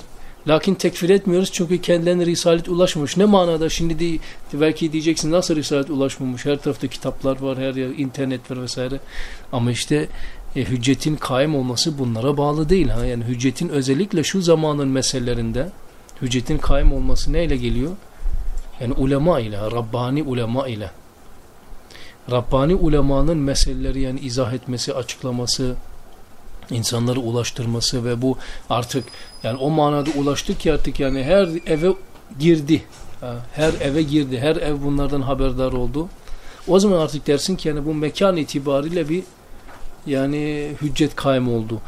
Lakin tekfir etmiyoruz çünkü kendilerine risalet ulaşmamış. Ne manada şimdi de, belki diyeceksin nasıl risalet ulaşmamış? Her tarafta kitaplar var, her yer internet var vesaire. Ama işte e, hüccetin kaim olması bunlara bağlı değil. Ha? Yani hüccetin özellikle şu zamanın meselelerinde hüccetin kaim olması neyle geliyor? Yani ulema ile, Rabbani ulema ile. Rabbani ulemanın meseleleri yani izah etmesi, açıklaması, insanları ulaştırması ve bu artık yani o manada ulaştık ki artık yani her eve girdi. Her eve girdi. Her ev bunlardan haberdar oldu. O zaman artık dersin ki yani bu mekan itibariyle bir yani hüccet kaym oldu.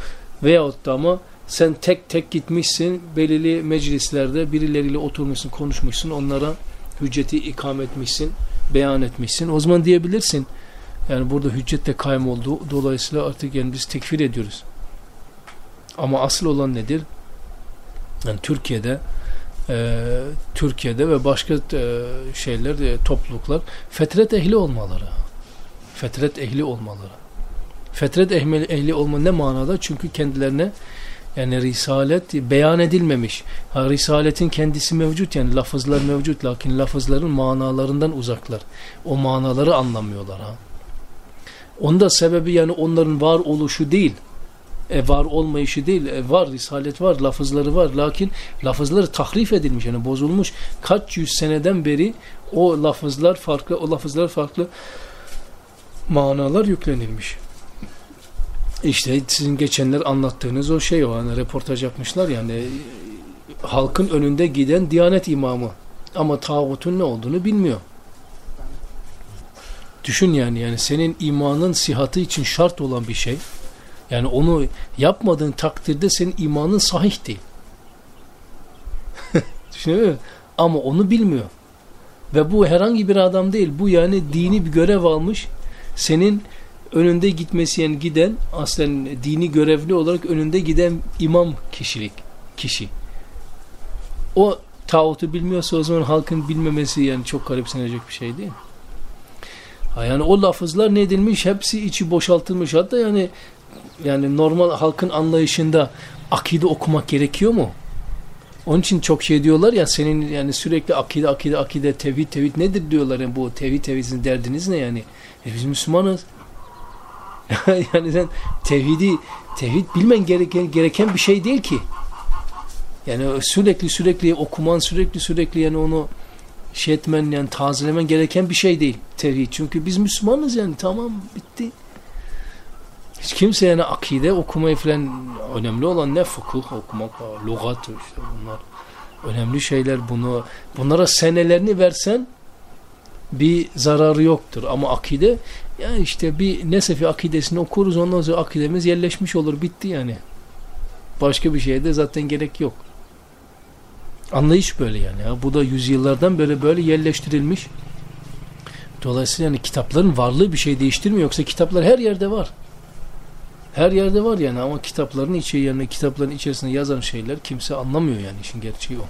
Veyahut da ama sen tek tek gitmişsin belirli meclislerde birileriyle oturmuşsun konuşmuşsun onlara hücceti ikam etmişsin beyan etmişsin. O zaman diyebilirsin yani burada hüccette kaym oldu. Dolayısıyla artık yani biz tekfir ediyoruz. Ama asıl olan nedir? Yani Türkiye'de e, Türkiye'de ve başka e, şeyler, e, topluluklar fetret ehli olmaları. Fetret ehli olmaları. Fetret ehli, ehli olma ne manada? Çünkü kendilerine yani risalet beyan edilmemiş. Ha, risaletin kendisi mevcut yani lafızlar mevcut lakin lafızların manalarından uzaklar. O manaları anlamıyorlar ha. Onda sebebi yani onların var oluşu değil. E, var olmayışı değil. E, var risalet var, lafızları var. Lakin lafızları tahrif edilmiş yani bozulmuş. Kaç yüz seneden beri o lafızlar farklı, o lafızlar farklı manalar yüklenilmiş. İşte sizin geçenler anlattığınız o şey o hani reportaj yapmışlar yani halkın önünde giden Diyanet imamı ama tağutun ne olduğunu bilmiyor. Düşün yani yani senin imanın sihatı için şart olan bir şey. Yani onu yapmadığın takdirde senin imanın sahih değil. [laughs] Musun? Ama onu bilmiyor. Ve bu herhangi bir adam değil. Bu yani dini bir görev almış. Senin önünde gitmesi yani giden aslen dini görevli olarak önünde giden imam kişilik kişi. O tağutu bilmiyorsa o zaman halkın bilmemesi yani çok garipsenecek bir şey değil. Ha yani o lafızlar ne edilmiş? Hepsi içi boşaltılmış. Hatta yani yani normal halkın anlayışında akide okumak gerekiyor mu? Onun için çok şey diyorlar ya senin yani sürekli akide akide akide tevhid tevhid nedir diyorlar yani bu tevhid tevhidin derdiniz ne yani? E biz Müslümanız. [laughs] yani sen tevhidi tevhid bilmen gereken, gereken bir şey değil ki. Yani sürekli sürekli okuman sürekli sürekli yani onu şey etmen yani tazelemen gereken bir şey değil tevhid. Çünkü biz Müslümanız yani tamam bitti. Hiç kimse yani akide okumayı falan önemli olan ne fıkıh okumak, lugat işte bunlar önemli şeyler bunu bunlara senelerini versen bir zararı yoktur ama akide ya işte bir Nesefi akidesini okuruz ondan sonra akidemiz yerleşmiş olur bitti yani. Başka bir şeye de zaten gerek yok. Anlayış böyle yani. Ya. Bu da yüzyıllardan böyle böyle yerleştirilmiş. Dolayısıyla yani kitapların varlığı bir şey değiştirmiyor. Yoksa kitaplar her yerde var. Her yerde var yani ama kitapların içi yani kitapların içerisinde yazan şeyler kimse anlamıyor yani işin gerçeği o.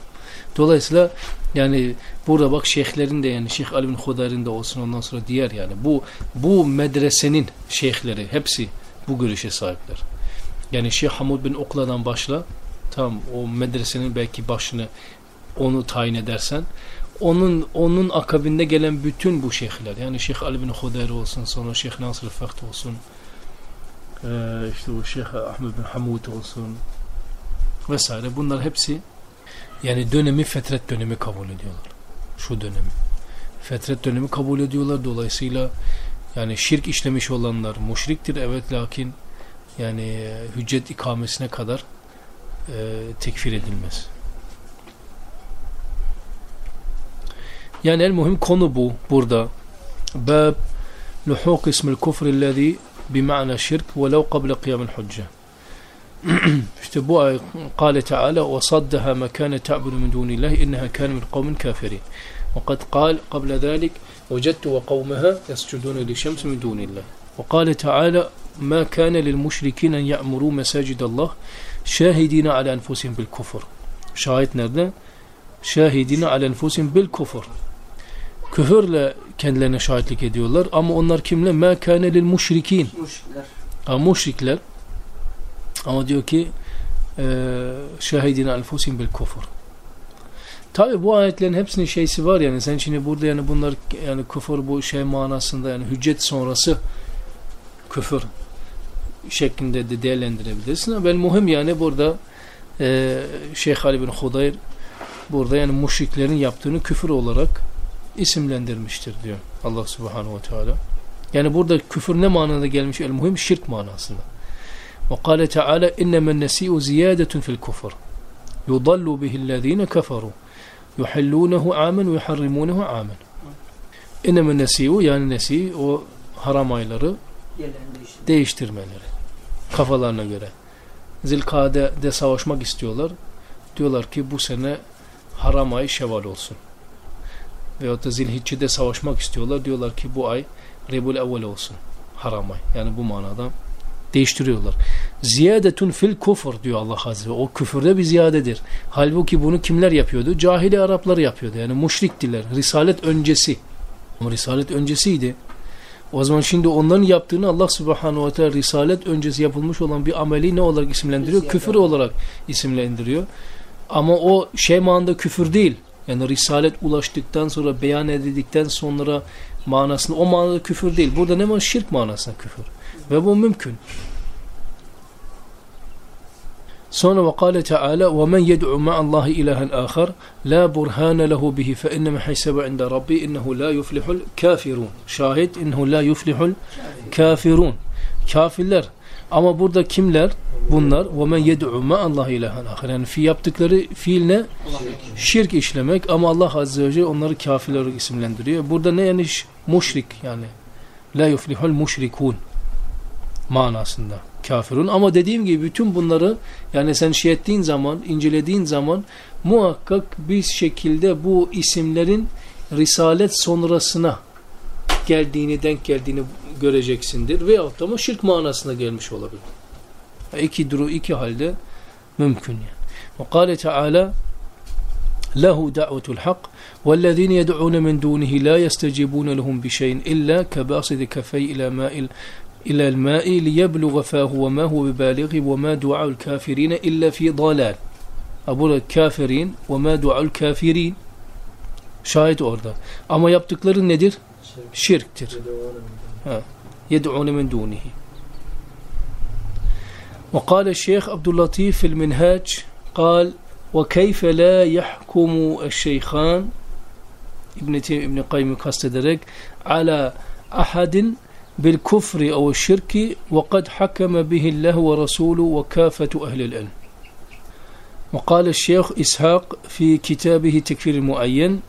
Dolayısıyla yani burada bak şeyhlerin de yani Şeyh Ali bin Hudar'ın da olsun ondan sonra diğer yani bu bu medresenin şeyhleri hepsi bu görüşe sahipler. Yani Şeyh Hamud bin Okla'dan başla tam o medresenin belki başını onu tayin edersen onun onun akabinde gelen bütün bu şeyhler yani Şeyh Ali bin Hudayr olsun sonra Şeyh Nasır Fakt olsun işte o Şeyh Ahmed bin Hamud olsun vesaire bunlar hepsi yani dönemi fetret dönemi kabul ediyorlar. Şu dönemi. Fetret dönemi kabul ediyorlar. Dolayısıyla yani şirk işlemiş olanlar müşriktir evet lakin yani hüccet ikamesine kadar e, tekfir edilmez. Yani en mühim konu bu burada. Bab luhuk ismil kufri bi velev qabla qiyamil hücce. işte bu ay قال تعالى وصدها ما كانت تعبد من دون الله إنها كان من قوم كافرين وقد قال قبل ذلك وجدت وقومها يسجدون للشمس من دون الله وقال تعالى ما كان للمشركين أن يأمروا مساجد الله شاهدين على أنفسهم بالكفر? Şahidine ala enfusim bil kufur. Küfürle kendilerine şahitlik ediyorlar ama onlar kimle? Kâne lil müşrikin. Müşrikler. Ha, müşrikler. Ama diyor ki şahidine enfusim bil kufur. Tabi bu ayetlerin hepsinin şeysi var yani sen şimdi burada yani bunlar yani küfür bu şey manasında yani hüccet sonrası küfür şeklinde de değerlendirebilirsin. Ama ben muhim yani burada e, Şeyh Ali bin Hudayr burada yani müşriklerin yaptığını küfür olarak isimlendirmiştir diyor Allah Subhanahu ve Teala. Yani burada küfür ne manada gelmiş? El muhim şirk manasında. Ve kâle Teala innemel nesî'u ziyâdetun fil kufur. Yudallu bihillezîne keferû. Yuhillûnehu âmen ve yuharrimûnehu âmen. İnnemel nesî'u yani nesi o haram ayları değiştirmeleri. Kafalarına göre. Zilkade'de savaşmak istiyorlar. Diyorlar ki bu sene haram ay şeval olsun. Veyahut da zilhicce'de savaşmak istiyorlar. Diyorlar ki bu ay Rebul evvel olsun. Haram ay. Yani bu manada değiştiriyorlar. Ziyadetun fil kufur diyor Allah Azze O küfürde bir ziyadedir. Halbuki bunu kimler yapıyordu? Cahili Araplar yapıyordu. Yani müşriktiler. Risalet öncesi. Ama Risalet öncesiydi. O zaman şimdi onların yaptığını Allah Subhanahu ve Teala Risalet öncesi yapılmış olan bir ameli ne olarak isimlendiriyor? Küfür olarak isimlendiriyor. Ama o şey manada küfür değil. Yani Risalet ulaştıktan sonra beyan edildikten sonra manasında o manada küfür değil. Burada ne var? Şirk manasında küfür. Ve bu mümkün. Sonra ve kâle ve men yed'u ma'allahi ilahen âkhar la burhane lehu bihi fe inneme hisabe inde rabbi innehu la yuflihul kafirun. Şahit innehu la yuflihul kafirun. Kafirler. Ama burada kimler? Bunlar men yed'u ma'allahi ilahen âkhar. Yani fi yaptıkları fiil ne? Şirk işlemek ama Allah Azze ve Celle onları kafirler olarak isimlendiriyor. Burada ne yani? Muşrik yani. La yuflihul muşrikun manasında kafirun. Ama dediğim gibi bütün bunları yani sen şey ettiğin zaman, incelediğin zaman muhakkak bir şekilde bu isimlerin risalet sonrasına geldiğini, denk geldiğini göreceksindir. Veyahut da şirk manasına gelmiş olabilir. İki duru, iki halde mümkün yani. Ve kâle Teala له دعوة الحق والذين يدعون من دونه لا يستجيبون لهم بشيء إلا كباسط كفي إلى ماء إلى الماء ليبلغ فاه وما هو ببالغ وما دعاء الكافرين إلا في ضلال أقول الكافرين وما دعاء الكافرين şahit orada. Ama yaptıkları nedir? Şirktir. Ha. يدعون من دونه وقال الشيخ عبد اللطيف في المنهاج قال وكيف لا يحكم الشيخان ابن ابن قيم kastederek على أحد بالكفر أو الشرك وقد حكم به الله ورسوله وكافة أهل العلم وقال الشيخ إسحاق في كتابه تكفير المعين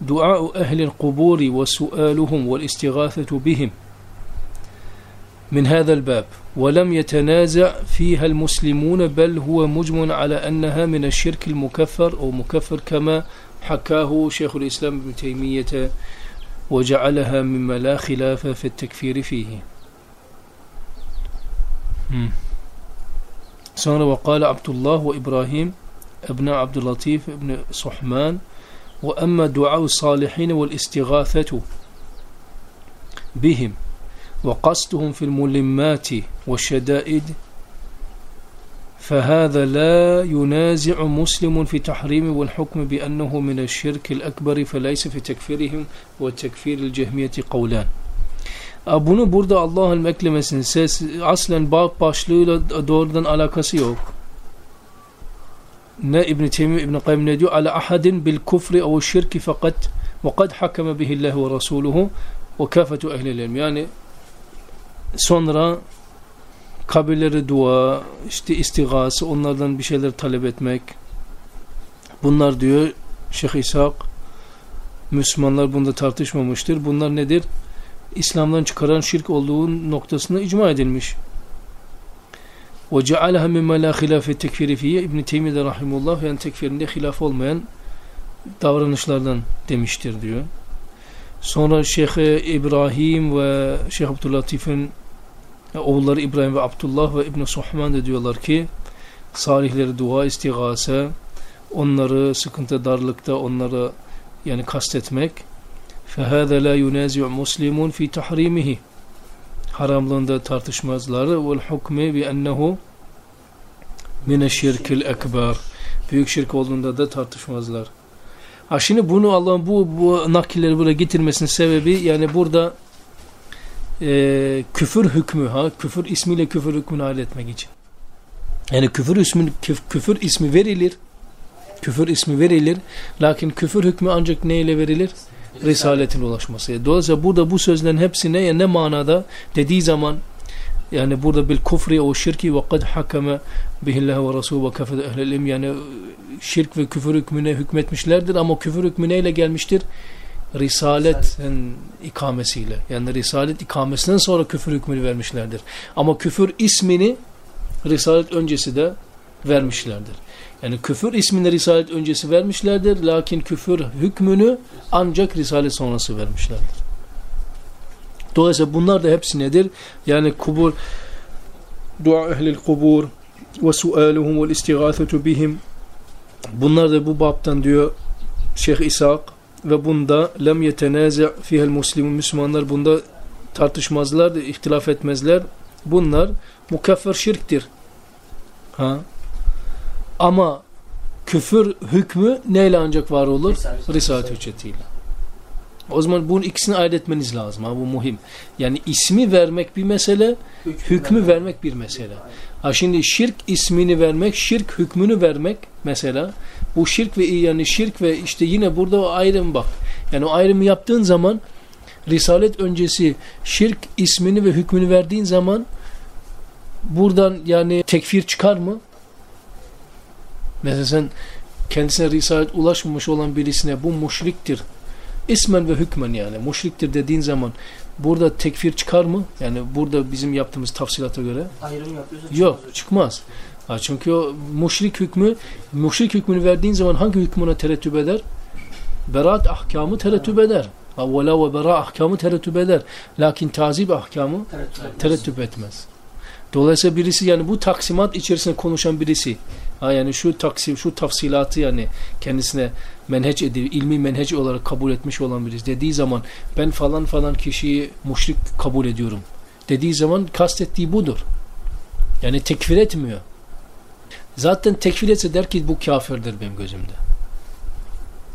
دعاء أهل القبور وسؤالهم والاستغاثة بهم. من هذا الباب ولم يتنازع فيها المسلمون بل هو مجمع على أنها من الشرك المكفر أو مكفر كما حكاه شيخ الإسلام ابن تيمية وجعلها مما لا خلاف في التكفير فيه. sonra وقال عبد الله وإبراهيم ابن عبد اللطيف ابن صحمان وأما دعاء الصالحين والاستغاثة بهم وقصدهم في الملمات والشدائد فهذا لا ينازع مسلم في تحريم والحكم بأنه من الشرك الأكبر فليس في تكفيرهم وتكفير الجهمية قولان Bunu burada Allah'ın eklemesinin ses aslen bab başlığıyla doğrudan alakası yok. Ne İbn Teymi İbn Kayyim ne diyor? Ala ahadin bil kufri ev şirki fakat ve kad hakeme bihi Allah ve Resuluhu ve kafetu ehli ilm. Yani sonra kabirleri dua, işte istigası, onlardan bir şeyler talep etmek. Bunlar diyor Şeyh İshak, Müslümanlar bunda tartışmamıştır. Bunlar nedir? İslam'dan çıkaran şirk olduğu noktasında icma edilmiş. وَجَعَلَهَا مِمَّا لَا خِلَافِ tekfiri fiye İbn-i Teymiye rahimullah yani tekfirinde hilaf olmayan davranışlardan demiştir diyor. Sonra Şeyh İbrahim ve Şeyh Abdülatif'in oğulları İbrahim ve Abdullah ve İbn Suhman da diyorlar ki salihleri dua, istigase, onları sıkıntı darlıkta onları yani kastetmek فَهَذَا لَا يُنَازِعُ مُسْلِمٌ فِي تَحْرِيمِهِ Haramlığında tartışmazlar ve hukmi bi ennehu Mine şirkil ekber. Büyük şirk olduğunda da tartışmazlar. Ha şimdi bunu Allah'ın bu, bu nakilleri buraya getirmesinin sebebi yani burada e, küfür hükmü ha küfür ismiyle küfür hükmünü halletmek için. Yani küfür ismi küf, küfür ismi verilir. Küfür ismi verilir. Lakin küfür hükmü ancak neyle verilir? Risaletin ulaşması. Dolayısıyla burada bu sözlerin hepsine yani ne manada dediği zaman yani burada bil kufri o şirki ve kad hakeme bihillah ve rasul ve kafede ehlel ilim yani şirk ve küfür hükmüne hükmetmişlerdir ama küfür hükmü neyle gelmiştir? Risaletin ikamesiyle. Yani risalet ikamesinden sonra küfür hükmünü vermişlerdir. Ama küfür ismini risalet öncesi de vermişlerdir. Yani küfür ismini risalet öncesi vermişlerdir. Lakin küfür hükmünü ancak risalet sonrası vermişlerdir. Dolayısıyla bunlar da hepsi nedir? Yani kubur, dua ehlil kubur ve sualuhum ve istigâthetu bihim bunlar da bu babtan diyor Şeyh İshak ve bunda lem yetenaze fihel muslimun Müslümanlar bunda tartışmazlar, ihtilaf etmezler. Bunlar mukaffer şirktir. Ha? Ama küfür hükmü neyle ancak var olur? Risalet. Hüccetiyle. O zaman bunun ikisini ayırt etmeniz lazım. Ha, bu muhim. Yani ismi vermek bir mesele, hükmü vermek bir mesele. Ha şimdi şirk ismini vermek, şirk hükmünü vermek mesela bu şirk ve yani şirk ve işte yine burada o ayrım bak. Yani o ayrımı yaptığın zaman risalet öncesi şirk ismini ve hükmünü verdiğin zaman buradan yani tekfir çıkar mı? Mesela sen kendisine risalet ulaşmamış olan birisine bu müşriktir. İsmen ve hükmen yani müşriktir dediğin zaman burada tekfir çıkar mı? Yani burada bizim yaptığımız tafsilata göre Ayrım yapıyorsa Yok çıkmaz. çıkmaz. Ha, çünkü o müşrik hükmü müşrik hükmünü verdiğin zaman hangi hükmüne terettüp eder? Berat ahkamı terettüp eder. Ha, vela ve bera ahkamı terettüp eder. Lakin tazip ahkamı terettüp etmez. Dolayısıyla birisi yani bu taksimat içerisinde konuşan birisi ha yani şu taksim şu tafsilatı yani kendisine menheç edip ilmi menhec olarak kabul etmiş olan birisi dediği zaman ben falan falan kişiyi müşrik kabul ediyorum dediği zaman kastettiği budur. Yani tekfir etmiyor. Zaten tekfir etse der ki bu kafirdir benim gözümde.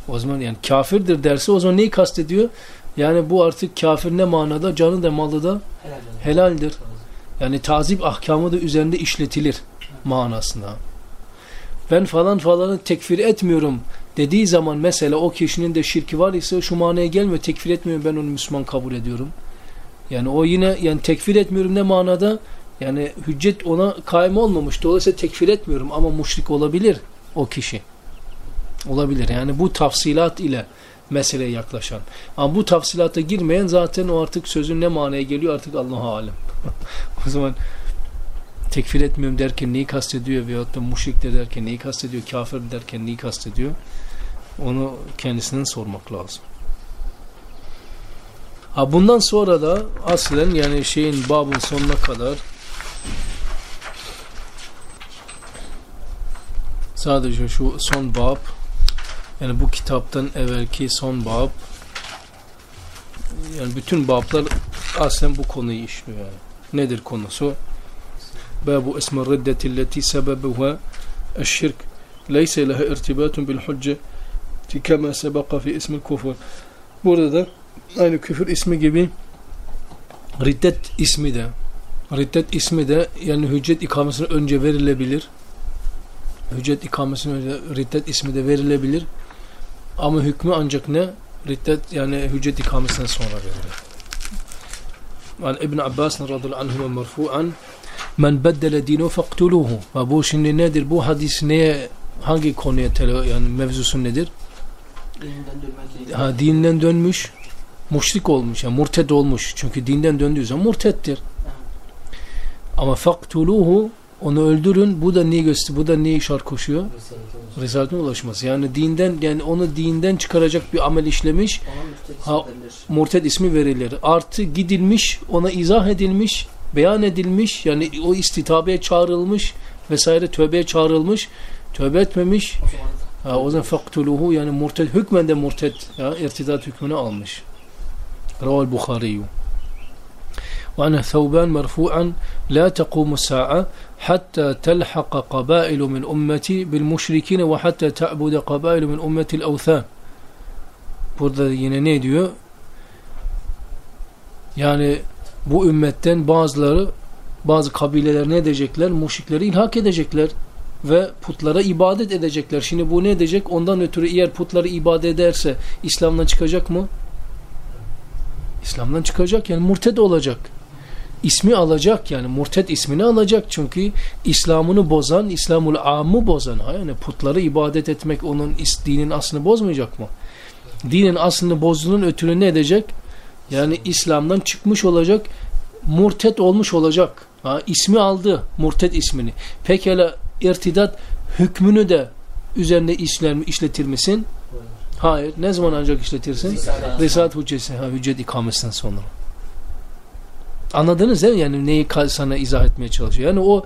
O zaman yani kafirdir derse o zaman neyi kastediyor? Yani bu artık kafir ne manada? Canı da malı da helaldir. Yani tazip ahkamı da üzerinde işletilir manasında. Ben falan falanı tekfir etmiyorum dediği zaman mesela o kişinin de şirki var ise şu manaya gelmiyor. Tekfir etmiyorum ben onu Müslüman kabul ediyorum. Yani o yine yani tekfir etmiyorum ne manada? Yani hüccet ona kaim olmamış. Dolayısıyla tekfir etmiyorum ama müşrik olabilir o kişi. Olabilir. Yani bu tafsilat ile meseleye yaklaşan. Ama bu tafsilata girmeyen zaten o artık sözün ne manaya geliyor artık Allah'a alem. [laughs] o zaman tekfir etmiyorum derken neyi kastediyor veyahut da müşrik de derken neyi kastediyor, kafir derken neyi kastediyor onu kendisinden sormak lazım. Ha bundan sonra da aslen yani şeyin babın sonuna kadar sadece şu son bab yani bu kitaptan evvelki son bab yani bütün bablar aslen bu konuyu işliyor yani. Nedir konusu? Babu ismi riddeti leti sebebuha الشرك ليس لها ارتباط بالحجة كما سبق في اسم الكفر Burada da aynı küfür ismi gibi riddet ismi de riddet ismi de yani hüccet ikamesine önce verilebilir. Hüccet ikamesine önce riddet ismi de verilebilir. Ama hükmü ancak ne? Riddet yani hüccet ikamesinden sonra verilir. An İbn Abbas radıyallahu anhuma merfu'an men beddele dinu faktuluhu. Ve bu şimdi nedir? Bu hadis neye hangi konuya tele, yani mevzusu nedir? Dönmek. Ha, dinden dönmüş, müşrik olmuş, yani murted olmuş. Çünkü dinden döndüğü zaman murtettir. Ama faktuluhu onu öldürün. Bu da neyi göster? Bu da neyi şart koşuyor? Risaletine ulaşması. Yani dinden yani onu dinden çıkaracak bir amel işlemiş. Ha. Murted ismi verilir. Artı gidilmiş, ona izah edilmiş, beyan edilmiş. Yani o istitabeye çağrılmış vesaire tövbeye çağrılmış. Tövbe etmemiş. O zaman Ha, o zaman faktuluhu yani murted hükmen de murted ya irtidat hükmünü almış. Raval Bukhari'yu. وعن ثوبان مرفوعا لا تقوم الساعة حتى تلحق قبائل من أمتي بالمشركين وحتى تعبد قبائل من أمة الأوثان Burada yine ne diyor? Yani bu ümmetten bazıları bazı kabileler ne edecekler? Muşrikleri ilhak edecekler ve putlara ibadet edecekler. Şimdi bu ne edecek? Ondan ötürü eğer putları ibadet ederse İslam'dan çıkacak mı? İslam'dan çıkacak yani murted olacak. İsmi alacak yani murted ismini alacak çünkü İslam'ını bozan, İslam'ul amı bozan yani putları ibadet etmek onun dinin aslını bozmayacak mı? Dinin aslını bozduğunun ötürü ne edecek? Yani İslam'dan çıkmış olacak, murted olmuş olacak. Ha, ismi aldı, murted ismini. Pekala irtidat hükmünü de üzerinde işler, işletir misin? Hayır. Ne zaman ancak işletirsin? Risalet. Risalet hüccesi, ha, hüccet ikamesinden sonra. Anladınız değil mi? Yani neyi sana izah etmeye çalışıyor. Yani o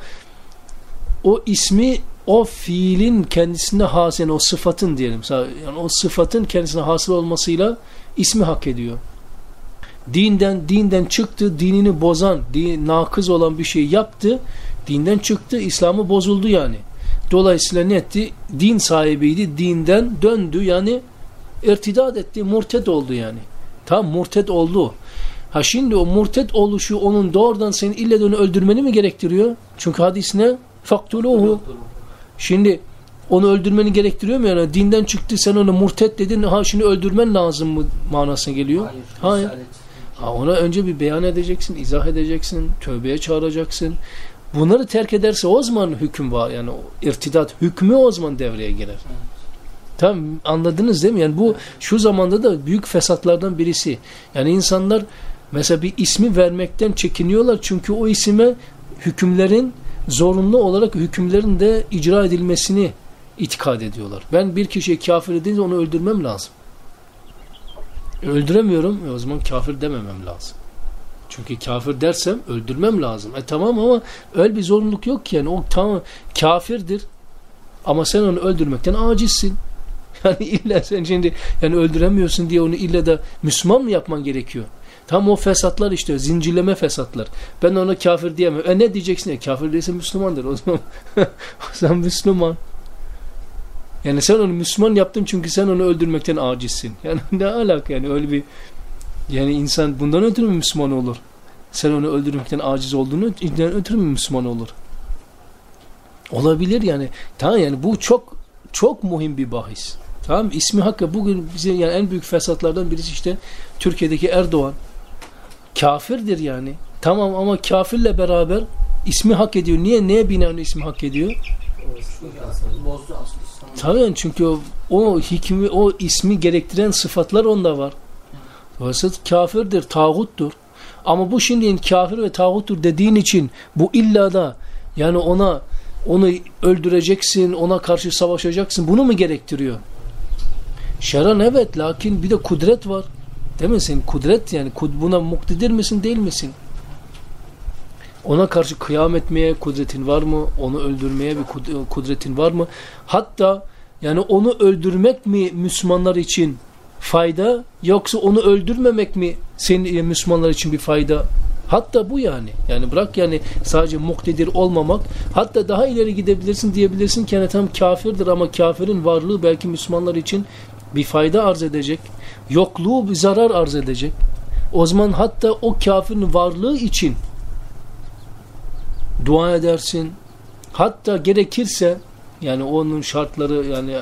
o ismi o fiilin kendisinde has yani o sıfatın diyelim. Yani o sıfatın kendisine hasıl olmasıyla ismi hak ediyor. Dinden dinden çıktı, dinini bozan, din, nakız olan bir şey yaptı, dinden çıktı, İslam'ı bozuldu yani. Dolayısıyla ne etti? Din sahibiydi, dinden döndü yani irtidat etti, murted oldu yani. Tam murted oldu. Ha şimdi o murted oluşu onun doğrudan senin ille de onu öldürmeni mi gerektiriyor? Çünkü hadis ne? Faktuluhu. Şimdi onu öldürmeni gerektiriyor mu yani? Dinden çıktı sen onu murted dedin. Ha şimdi öldürmen lazım mı manasına geliyor? Hayır. Hayır. Ona önce bir beyan edeceksin, izah edeceksin, tövbeye çağıracaksın. Bunları terk ederse o zaman hüküm var. Yani irtidat hükmü o zaman devreye girer. Tamam anladınız değil mi? Yani bu şu zamanda da büyük fesatlardan birisi. Yani insanlar mesela bir ismi vermekten çekiniyorlar çünkü o isime hükümlerin zorunlu olarak hükümlerin de icra edilmesini itikad ediyorlar. Ben bir kişiye kafir edince onu öldürmem lazım. E, öldüremiyorum. E, o zaman kafir dememem lazım. Çünkü kafir dersem öldürmem lazım. E tamam ama öyle bir zorunluluk yok ki yani. O tamam kafirdir. Ama sen onu öldürmekten acizsin. [laughs] Yani illa sen şimdi yani öldüremiyorsun diye onu illa da Müslüman mı yapman gerekiyor? Tam o fesatlar işte zincirleme fesatlar. Ben ona kafir diyemem. E ne diyeceksin ya? Kafir değilse Müslümandır. O zaman [laughs] o zaman Müslüman. Yani sen onu Müslüman yaptın çünkü sen onu öldürmekten acizsin. [laughs] Yani ne alaka yani öyle bir yani insan bundan ötürü mü Müslüman olur? Sen onu öldürmekten aciz olduğunu ötürü mü Müslüman olur? Olabilir yani. Tamam yani bu çok çok mühim bir bahis. Tamam ismi hakkı bugün bize yani en büyük fesatlardan birisi işte Türkiye'deki Erdoğan. Kafirdir yani. Tamam ama kafirle beraber ismi hak ediyor. Niye? Neye binaen ismi hak ediyor? Bozdu aslı İslam'ı. Tabii çünkü o, o hikmi, o ismi gerektiren sıfatlar onda var. Dolayısıyla kafirdir, tağuttur. Ama bu şimdi kafir ve tağuttur dediğin için bu illa da yani ona onu öldüreceksin, ona karşı savaşacaksın. Bunu mu gerektiriyor? Şeran evet lakin bir de kudret var. Değil mi? Senin kudret yani buna muktedir misin değil misin? Ona karşı kıyam etmeye kudretin var mı? Onu öldürmeye bir kud- kudretin var mı? Hatta yani onu öldürmek mi Müslümanlar için fayda yoksa onu öldürmemek mi senin e, Müslümanlar için bir fayda? Hatta bu yani. Yani bırak yani sadece muktedir olmamak. Hatta daha ileri gidebilirsin diyebilirsin ki yani tam kafirdir ama kafirin varlığı belki Müslümanlar için bir fayda arz edecek. Yokluğu bir zarar arz edecek. O zaman hatta o kafirin varlığı için dua edersin. Hatta gerekirse yani onun şartları yani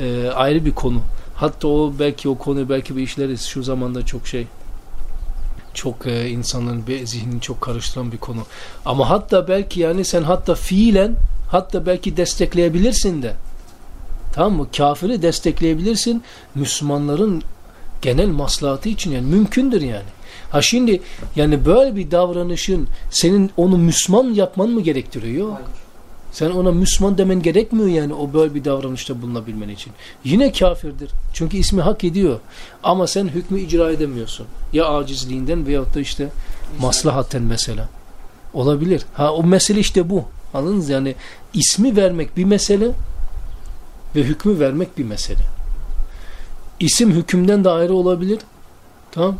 e, ayrı bir konu. Hatta o belki o konu belki bir işleriz şu zamanda çok şey çok e, insanların be- zihnini çok karıştıran bir konu. Ama hatta belki yani sen hatta fiilen hatta belki destekleyebilirsin de. Tamam mı? Kafiri destekleyebilirsin. Müslümanların genel maslahatı için yani mümkündür yani. Ha şimdi yani böyle bir davranışın senin onu Müslüman yapman mı gerektiriyor? Hayır. Sen ona Müslüman demen gerekmiyor yani o böyle bir davranışta bulunabilmen için. Yine kafirdir. Çünkü ismi hak ediyor. Ama sen hükmü icra edemiyorsun. Ya acizliğinden veyahut da işte maslahatten mesela. Olabilir. Ha o mesele işte bu. Anladınız yani ismi vermek bir mesele ve hükmü vermek bir mesele. İsim hükümden de ayrı olabilir. Tamam.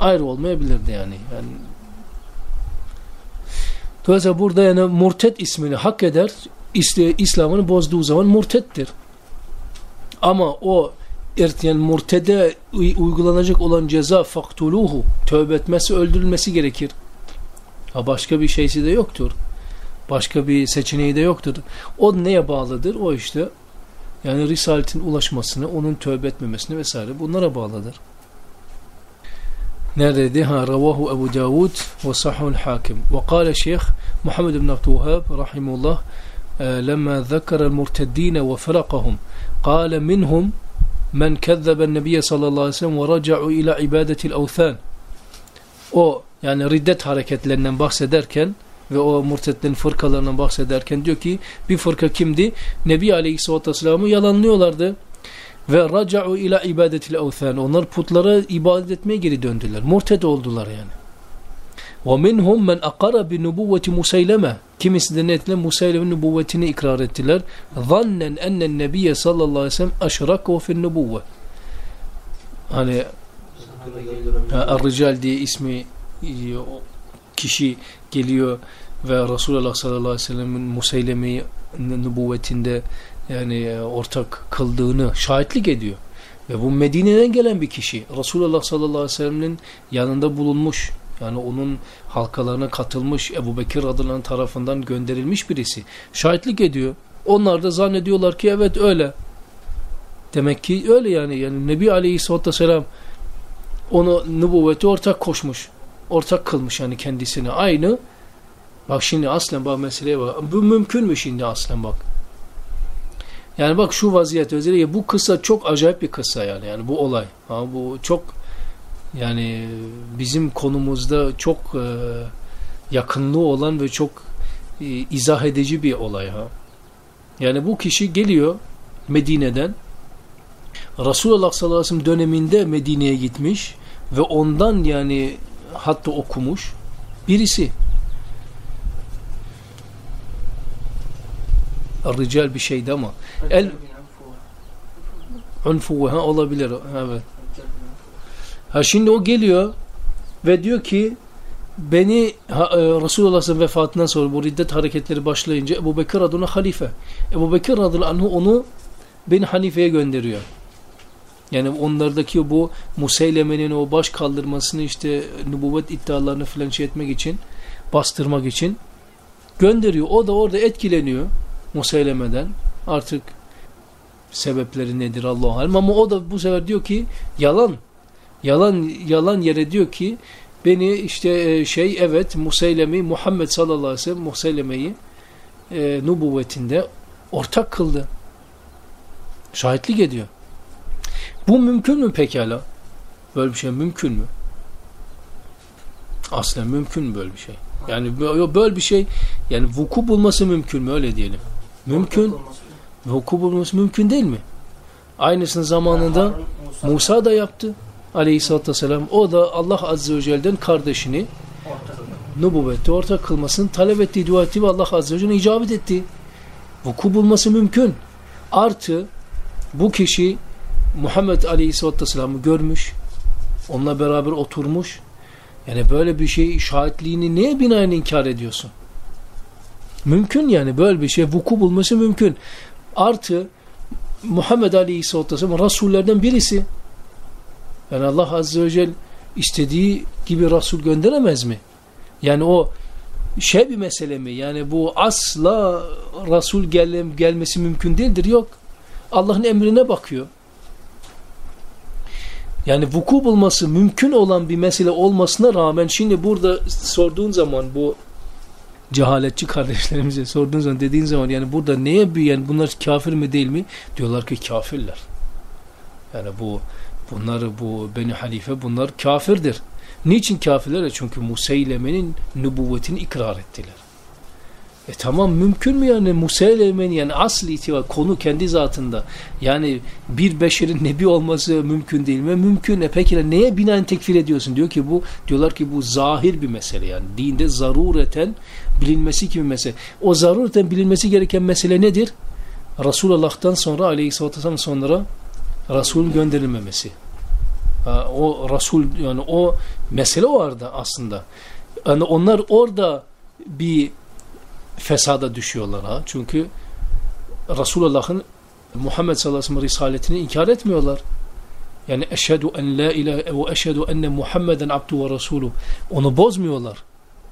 Ayrı olmayabilir de yani. Yani Dolayısıyla burada yani murtet ismini hak eder. İsl- İslam'ını bozduğu zaman murtettir. Ama o yani murtede uy- uygulanacak olan ceza faktuluhu tövbe etmesi öldürülmesi gerekir. Ha başka bir şeysi de yoktur. Başka bir seçeneği de yoktur. O neye bağlıdır? O işte yani risaletin ulaşmasını, onun tövbe etmemesini vesaire bunlara bağlıdır. نردها رواه أبو داود وصحه الحاكم وقال الشيخ محمد بن عبد الوهاب رحمه الله آه، لما ذكر المرتدين وفرقهم قال منهم من كذب النبي صلى الله عليه وسلم ورجعوا إلى عبادة الأوثان أو يعني ردت حركة لنن بحسدركن ve o murtedden fırkalarından bahsederken diyor ki bir fırka kimdi? Nebi Aleyhisselatü Vesselam'ı yalanlıyorlardı. Ve raca'u ila ibadetil evthan. Onlar putlara ibadet etmeye geri döndüler. Murted oldular yani. Ve men akara bi nubuvveti Musayleme. Kimisi de netle Musayleme'nin nübüvvetini ikrar ettiler. Zannen ennen nebiyye sallallahu aleyhi ve sellem aşrakahu fin nubuvve. Hani Ar-Rical diye ismi e, kişi geliyor ve Resulullah sallallahu aleyhi ve sellem'in Museyleme'yi nübüvvetinde yani e, ortak kıldığını şahitlik ediyor. Ve bu Medine'den gelen bir kişi. Resulullah sallallahu aleyhi ve sellem'in yanında bulunmuş. Yani onun halkalarına katılmış Ebu Bekir adının tarafından gönderilmiş birisi. Şahitlik ediyor. Onlar da zannediyorlar ki evet öyle. Demek ki öyle yani. Yani Nebi Aleyhisselatü Vesselam onu nübüvveti ortak koşmuş. Ortak kılmış yani kendisine. Aynı. Bak şimdi aslen bak meseleye bak. Bu mümkün mü şimdi aslen bak. Yani bak şu vaziyet özellikle bu kısa çok acayip bir kısa yani. Yani bu olay. Ha, bu çok yani bizim konumuzda çok e, yakınlığı olan ve çok e, izah edici bir olay ha. Yani bu kişi geliyor Medine'den Resulullah sallallahu aleyhi ve sellem döneminde Medine'ye gitmiş ve ondan yani hatta okumuş birisi. Rical bir şeydi ama el unfu ha olabilir evet. Ha şimdi o geliyor ve diyor ki beni e, Resulullah'ın vefatından sonra bu riddet hareketleri başlayınca Ebu Bekir adına halife. Ebu Bekir adına anhu onu beni Hanife'ye gönderiyor. Yani onlardaki bu Museyleme'nin o baş kaldırmasını işte nübüvvet iddialarını filan şey etmek için bastırmak için gönderiyor. O da orada etkileniyor Museyleme'den. Artık sebepleri nedir Allah'a alim ama o da bu sefer diyor ki yalan yalan yalan yere diyor ki beni işte şey evet Museylemi Muhammed sallallahu aleyhi ve sellem Museyleme'yi e, nübüvvetinde ortak kıldı. Şahitlik ediyor. Bu mümkün mü pekala? Böyle bir şey mümkün mü? Aslen mümkün mü böyle bir şey? Yani böyle bir şey yani vuku bulması mümkün mü öyle diyelim. Mümkün. Vuku bulması mümkün değil mi? Aynısını zamanında Musa da yaptı. Aleyhisselatü Vesselam. O da Allah Azze ve Celle'den kardeşini nübüvvette ortak kılmasını talep ettiği dua etti ve Allah Azze ve Celle icabet etti. Vuku bulması mümkün. Artı bu kişi Muhammed Aleyhisselatü Vesselam'ı görmüş. Onunla beraber oturmuş. Yani böyle bir şey şahitliğini neye binaen inkar ediyorsun? Mümkün yani böyle bir şey vuku bulması mümkün. Artı Muhammed Aleyhisselatü Vesselam Resullerden birisi. Yani Allah Azze ve Celle istediği gibi Resul gönderemez mi? Yani o şey bir mesele mi? Yani bu asla Resul gel gelmesi mümkün değildir. Yok. Allah'ın emrine bakıyor. Yani vuku bulması mümkün olan bir mesele olmasına rağmen şimdi burada sorduğun zaman bu cehaletçi kardeşlerimize sorduğun zaman dediğin zaman yani burada neye yani bunlar kafir mi değil mi? Diyorlar ki kafirler. Yani bu bunları bu Beni Halife bunlar kafirdir. Niçin kafirler? Çünkü Museyleme'nin nübüvvetini ikrar ettiler. E tamam mümkün mü yani Museyleme'nin yani asli itibar konu kendi zatında yani bir beşerin nebi olması mümkün değil mi? Mümkün. E peki neye binaen tekfir ediyorsun? Diyor ki bu diyorlar ki bu zahir bir mesele yani dinde zarureten bilinmesi gibi mesele. O zarureten bilinmesi gereken mesele nedir? Resulullah'tan sonra aleyhissalatü vesselam sonra Resul'ün gönderilmemesi. O Resul yani o mesele o arada aslında. Yani onlar orada bir fesada düşüyorlar ha. Çünkü Resulullah'ın Muhammed sallallahu aleyhi ve sellem risaletini inkar etmiyorlar. Yani eşhedü en la ilahe ve eşhedü enne Muhammeden abdu ve resulü. Onu bozmuyorlar.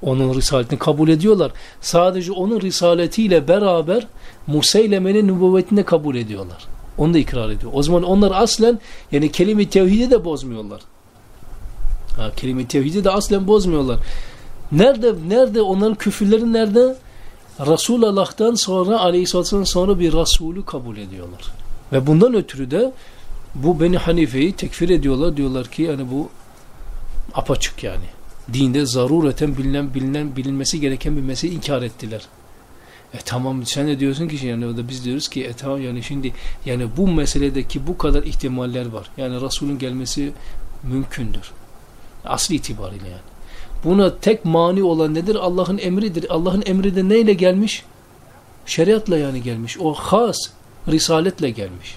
Onun risaletini kabul ediyorlar. Sadece onun risaletiyle beraber Museyleme'nin nübüvvetini kabul ediyorlar. Onu da ikrar ediyor. O zaman onlar aslen yani kelime-i tevhidi de bozmuyorlar. Ha, kelime-i tevhidi de aslen bozmuyorlar. Nerede nerede onların küfürleri nerede? Resulullah'tan sonra aleyhisselatü sonra bir Resulü kabul ediyorlar. Ve bundan ötürü de bu Beni Hanife'yi tekfir ediyorlar. Diyorlar ki yani bu apaçık yani. Dinde zarureten bilinen, bilinen, bilinmesi gereken bir meseleyi inkar ettiler. E tamam sen de diyorsun ki yani o da biz diyoruz ki e tamam yani şimdi yani bu meseledeki bu kadar ihtimaller var. Yani Resul'ün gelmesi mümkündür. Asli itibariyle yani. Buna tek mani olan nedir? Allah'ın emridir. Allah'ın emri de neyle gelmiş? Şeriatla yani gelmiş. O has risaletle gelmiş.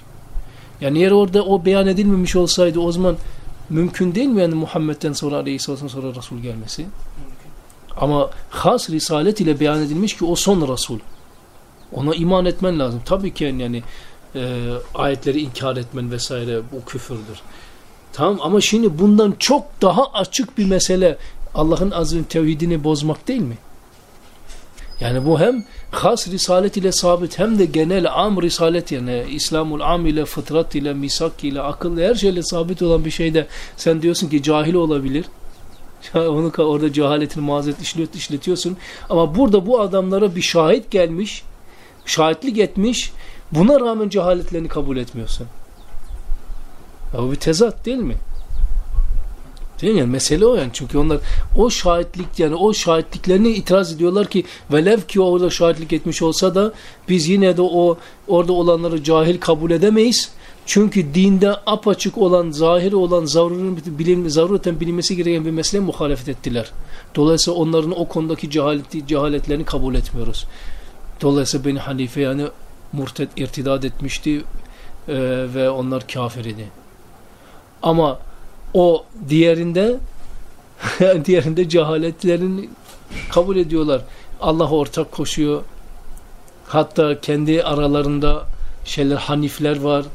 Yani eğer orada o beyan edilmemiş olsaydı o zaman mümkün değil mi yani Muhammed'den sonra Aleyhisselatü'nün sonra Resul gelmesi? Ama has risalet ile beyan edilmiş ki o son Resul. Ona iman etmen lazım. Tabii ki yani e, ayetleri inkar etmen vesaire bu küfürdür. Tamam ama şimdi bundan çok daha açık bir mesele Allah'ın azim tevhidini bozmak değil mi? Yani bu hem has risalet ile sabit hem de genel am risalet yani İslamul am ile fıtrat ile misak ile akıl her şeyle sabit olan bir şeyde sen diyorsun ki cahil olabilir. [laughs] Onu orada cehaletin mazeret işlet, işletiyorsun. Ama burada bu adamlara bir şahit gelmiş, şahitlik etmiş, buna rağmen cehaletlerini kabul etmiyorsun. Ya bu bir tezat değil mi? Değil mi? Yani mesele o yani. Çünkü onlar o şahitlik yani o şahitliklerine itiraz ediyorlar ki velev ki orada şahitlik etmiş olsa da biz yine de o orada olanları cahil kabul edemeyiz. Çünkü dinde apaçık olan, zahiri olan zarurun bilim, zarureten bilinmesi gereken bir mesele muhalefet ettiler. Dolayısıyla onların o konudaki cehalet, cehaletlerini kabul etmiyoruz. Dolayısıyla Beni Hanife yani murted irtidad etmişti e, ve onlar kafir idi. Ama o diğerinde [laughs] diğerinde cehaletlerini kabul ediyorlar. Allah ortak koşuyor. Hatta kendi aralarında şeyler hanifler var.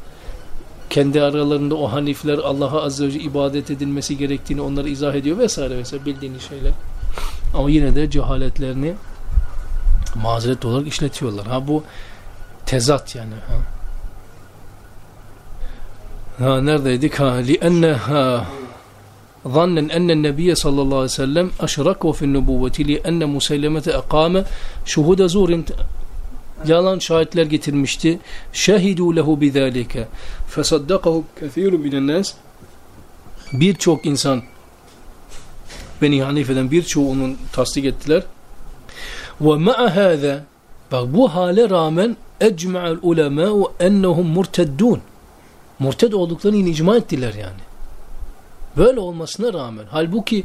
Kendi aralarında o hanifler Allah'a azze ve ibadet edilmesi gerektiğini onları izah ediyor vesaire vesaire bildiğiniz şeyler. Ama yine de cehaletlerini mazeret olarak işletiyorlar. Ha bu tezat yani. Ha. Ha neredeydik? Ha li'enneha ظنا أن النبي صلى الله عليه وسلم أشركه في النبوة لأن مسيلمة أقام شهود زور yalan şahitler getirmişti. Şehidu lehu bizalike. Fesaddakahu kethirun minen nas. Birçok insan Beni Hanife'den birçoğu onun tasdik ettiler. Ve ma'a hâzâ bak bu hale rağmen ecma'ul ulemâ'u ennehum murteddûn murted olduklarını icma ettiler yani. Böyle olmasına rağmen halbuki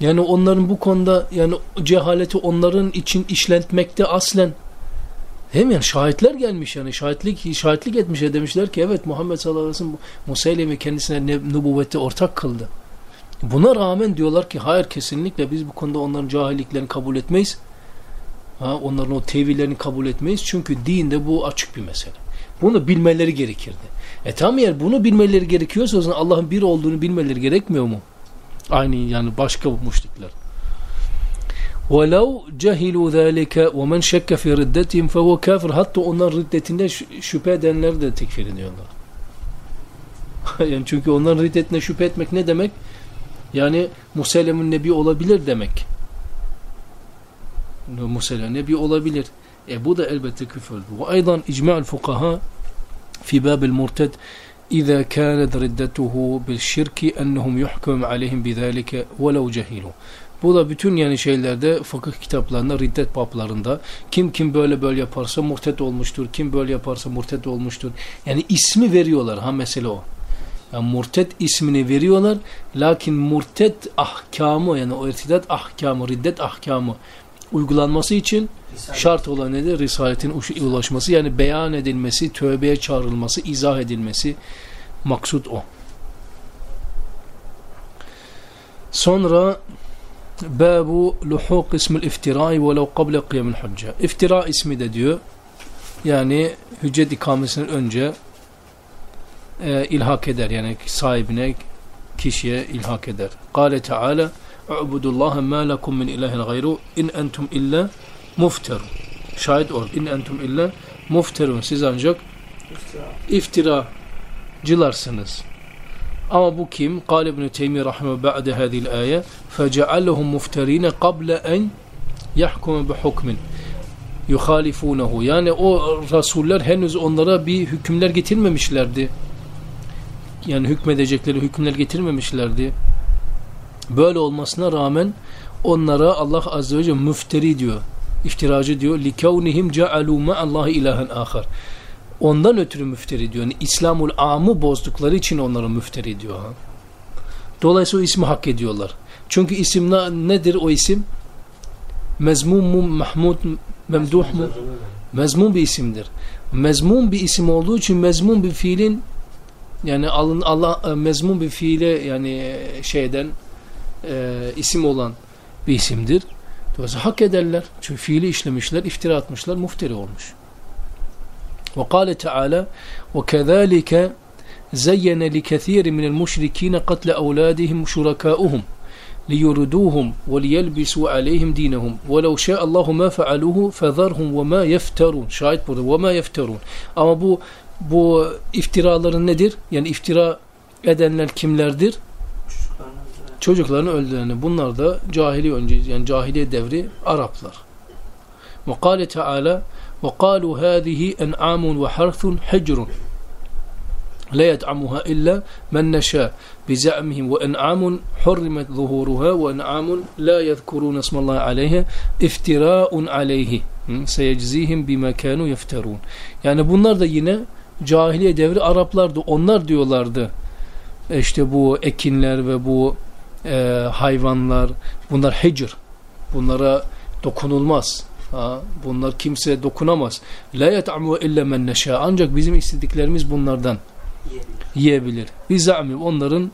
yani onların bu konuda yani cehaleti onların için işletmekte aslen hem yani şahitler gelmiş yani şahitlik şahitlik etmiş demişler ki evet Muhammed sallallahu aleyhi ve sellem kendisine nübüvvette ortak kıldı. Buna rağmen diyorlar ki hayır kesinlikle biz bu konuda onların cahilliklerini kabul etmeyiz. Ha, onların o tevillerini kabul etmeyiz. Çünkü dinde bu açık bir mesele. Bunu bilmeleri gerekirdi. E tam yer bunu bilmeleri gerekiyorsa o zaman Allah'ın bir olduğunu bilmeleri gerekmiyor mu? Aynı yani başka müşrikler. وَلَوْ جَهِلُوا ذَٰلِكَ وَمَنْ شَكَّ فِي رِدَّتِهِمْ فَهُوَ كَافِرٌ Hatta onlar riddetinde şüphe edenler de tekfir ediyorlar. [laughs] yani çünkü onların riddetine şüphe etmek ne demek? Yani Musellem'in nebi olabilir demek. Musellem nebi olabilir. E bu da elbette küfürdür. Ve aydan icma'l fukaha في باب المرتد إذا كانت ردته بالشرك أنهم يحكم عليهم بذلك ولو جهلوا Bu da bütün yani şeylerde fıkıh kitaplarında riddet bablarında kim kim böyle böyle yaparsa murtet olmuştur. Kim böyle yaparsa murtet olmuştur. Yani ismi veriyorlar ha mesele o. Yani murtet ismini veriyorlar. Lakin murtet ahkamı yani o irtidat ahkamı, riddet ahkamı uygulanması için Şart olan nedir? Risaletin ulaşması yani beyan edilmesi, tövbeye çağrılması, izah edilmesi maksut o. Sonra Babu luhuk ismil iftirai velev kable kıyamil hücce. İftira ismi de diyor. Yani hüccet ikamesinden önce e, ilhak eder. Yani sahibine, kişiye ilhak eder. Kale Teala U'budullaha ma lakum min ilahin gayru in entum illa mufterun. Şahit or. In entum illa mufterun. Siz ancak iftiracılarsınız. Ama bu kim? Kale İbn-i Teymi rahime ba'de hadil ayet feceallehum mufterine kable en yahkume bi hukmin yuhalifunehu. Yani o rasuller henüz onlara bir hükümler getirmemişlerdi. Yani hükmedecekleri hükümler getirmemişlerdi. Böyle olmasına rağmen onlara Allah azze ve celle müfteri diyor iftiracı diyor likavnihim cealu ma Allah ilahen ahar. Ondan ötürü müfteri diyor. Yani İslamul amı bozdukları için onlara müfteri diyor. Ha? Dolayısıyla o ismi hak ediyorlar. Çünkü isim ne nedir o isim? Mezmum mu, mahmud, memduh mu? Mezmum bir isimdir. Mezmum bir isim olduğu için mezmum bir fiilin yani alın Allah mezmum bir fiile yani e, şeyden e, isim olan bir isimdir. Dolayısıyla hak ederler. Çünkü fiili işlemişler, iftira atmışlar, mufteri olmuş. وقال تعالى وكذلك زين لكثير من المشركين قتل أولادهم شركاؤهم ليردوهم وليلبسوا عليهم دينهم ولو شاء الله ما فعلوه فذرهم وما يفترون şahit burada وما يفترون ama bu bu iftiraların nedir? Yani iftira edenler kimlerdir? çocuklarını öldüreni bunlar da cahili önce yani cahiliye devri Araplar. Ve kâle ve kâlu hâzihi en'âmun ve harthun hecrun la yed'amuha illa men neşâ bi ze'mihim ve en'âmun hurrimet zuhuruha ve en'âmun la yezkurûne ismallâhi aleyhe iftirâun aleyhi hmm, seyeczihim bima kânû yefterûn. Yani bunlar da yine cahiliye devri Araplardı. Onlar diyorlardı e, işte bu ekinler ve bu e, hayvanlar bunlar hicr bunlara dokunulmaz ha, bunlar kimse dokunamaz la yet'amu illa men neşâ ancak bizim istediklerimiz bunlardan yiyebilir. Bir zamim onların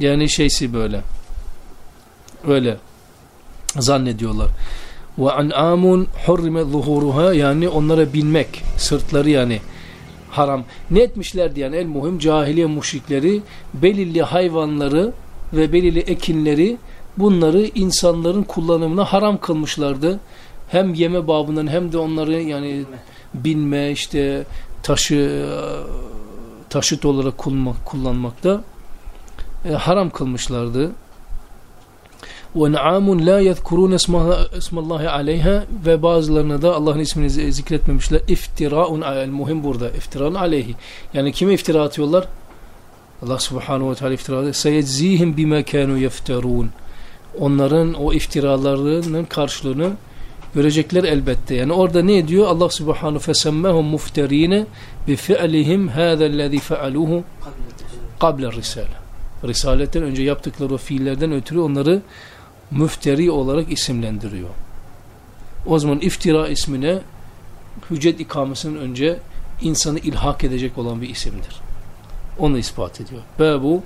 yani şeysi böyle. Öyle zannediyorlar. Ve an'amun hurrime zuhuruha yani onlara binmek, sırtları yani haram. Ne etmişlerdi yani el muhim cahiliye müşrikleri belirli hayvanları ve belirli ekinleri bunları insanların kullanımına haram kılmışlardı. Hem yeme babından hem de onları yani binme işte taşı taşıt olarak kullanmakta e, haram kılmışlardı. وَنَعَامٌ لَا يَذْكُرُونَ اسْمَ اللّٰهِ عَلَيْهَا Ve bazılarına da Allah'ın ismini zikretmemişler. İftiraun muhim burada. İftira'un aleyhi. Yani kime iftira atıyorlar? Allah subhanahu ve teala iftiraları seyedzihim bime kanu yefterun. Onların o iftiralarının karşılığını görecekler elbette. Yani orada ne diyor? Allah subhanahu fesemmehum mufterine bi fi'lihim hâzellezî fealuhu kable risale. Risaletten önce yaptıkları o fiillerden ötürü onları müfteri olarak isimlendiriyor. O zaman iftira ismine hüccet ikamesinin önce insanı ilhak edecek olan bir isimdir. Onu ispat ediyor. Babu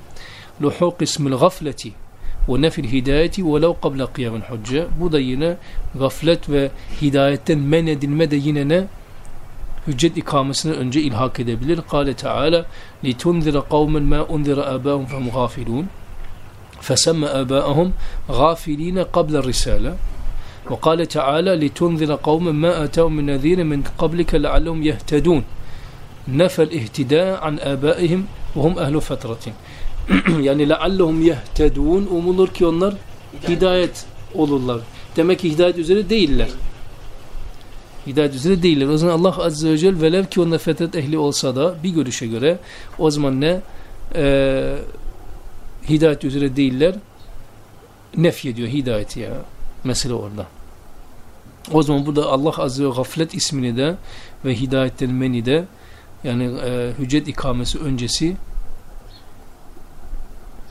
luhuk ismil gafleti ve nefil hidayeti velev qabla kıyamın hücce. Bu da yine gaflet ve hidayetten men edilme de yine ne? Hüccet ikamesine önce ilhak edebilir. Kale Teala لِتُنْذِرَ قَوْمًا مَا أُنْذِرَ آبَاهُمْ فَهُمْ غَافِلُونَ فَسَمَّ آبَاءَهُمْ غَافِلِينَ قَبْلَ الرِّسَالَةِ وقال تعالى لتنذر قوما ما آتاهم من نذير من قبلك لعلهم يهتدون نفى الاهتداء عن آبائهم وهم أهل فترة yani leallehum yehtedun umulur ki onlar hidayet olurlar. Demek ki hidayet üzere değiller. Hidayet üzere değiller. O zaman Allah Azze ve Celle velev ki onlar fetret ehli olsa da bir görüşe göre o zaman ne? Ee, hidayet üzere değiller. Nef ediyor hidayeti ya. Mesele orada. O zaman burada Allah Azze ve gaflet ismini de ve hidayetten meni de yani e, hüccet ikamesi öncesi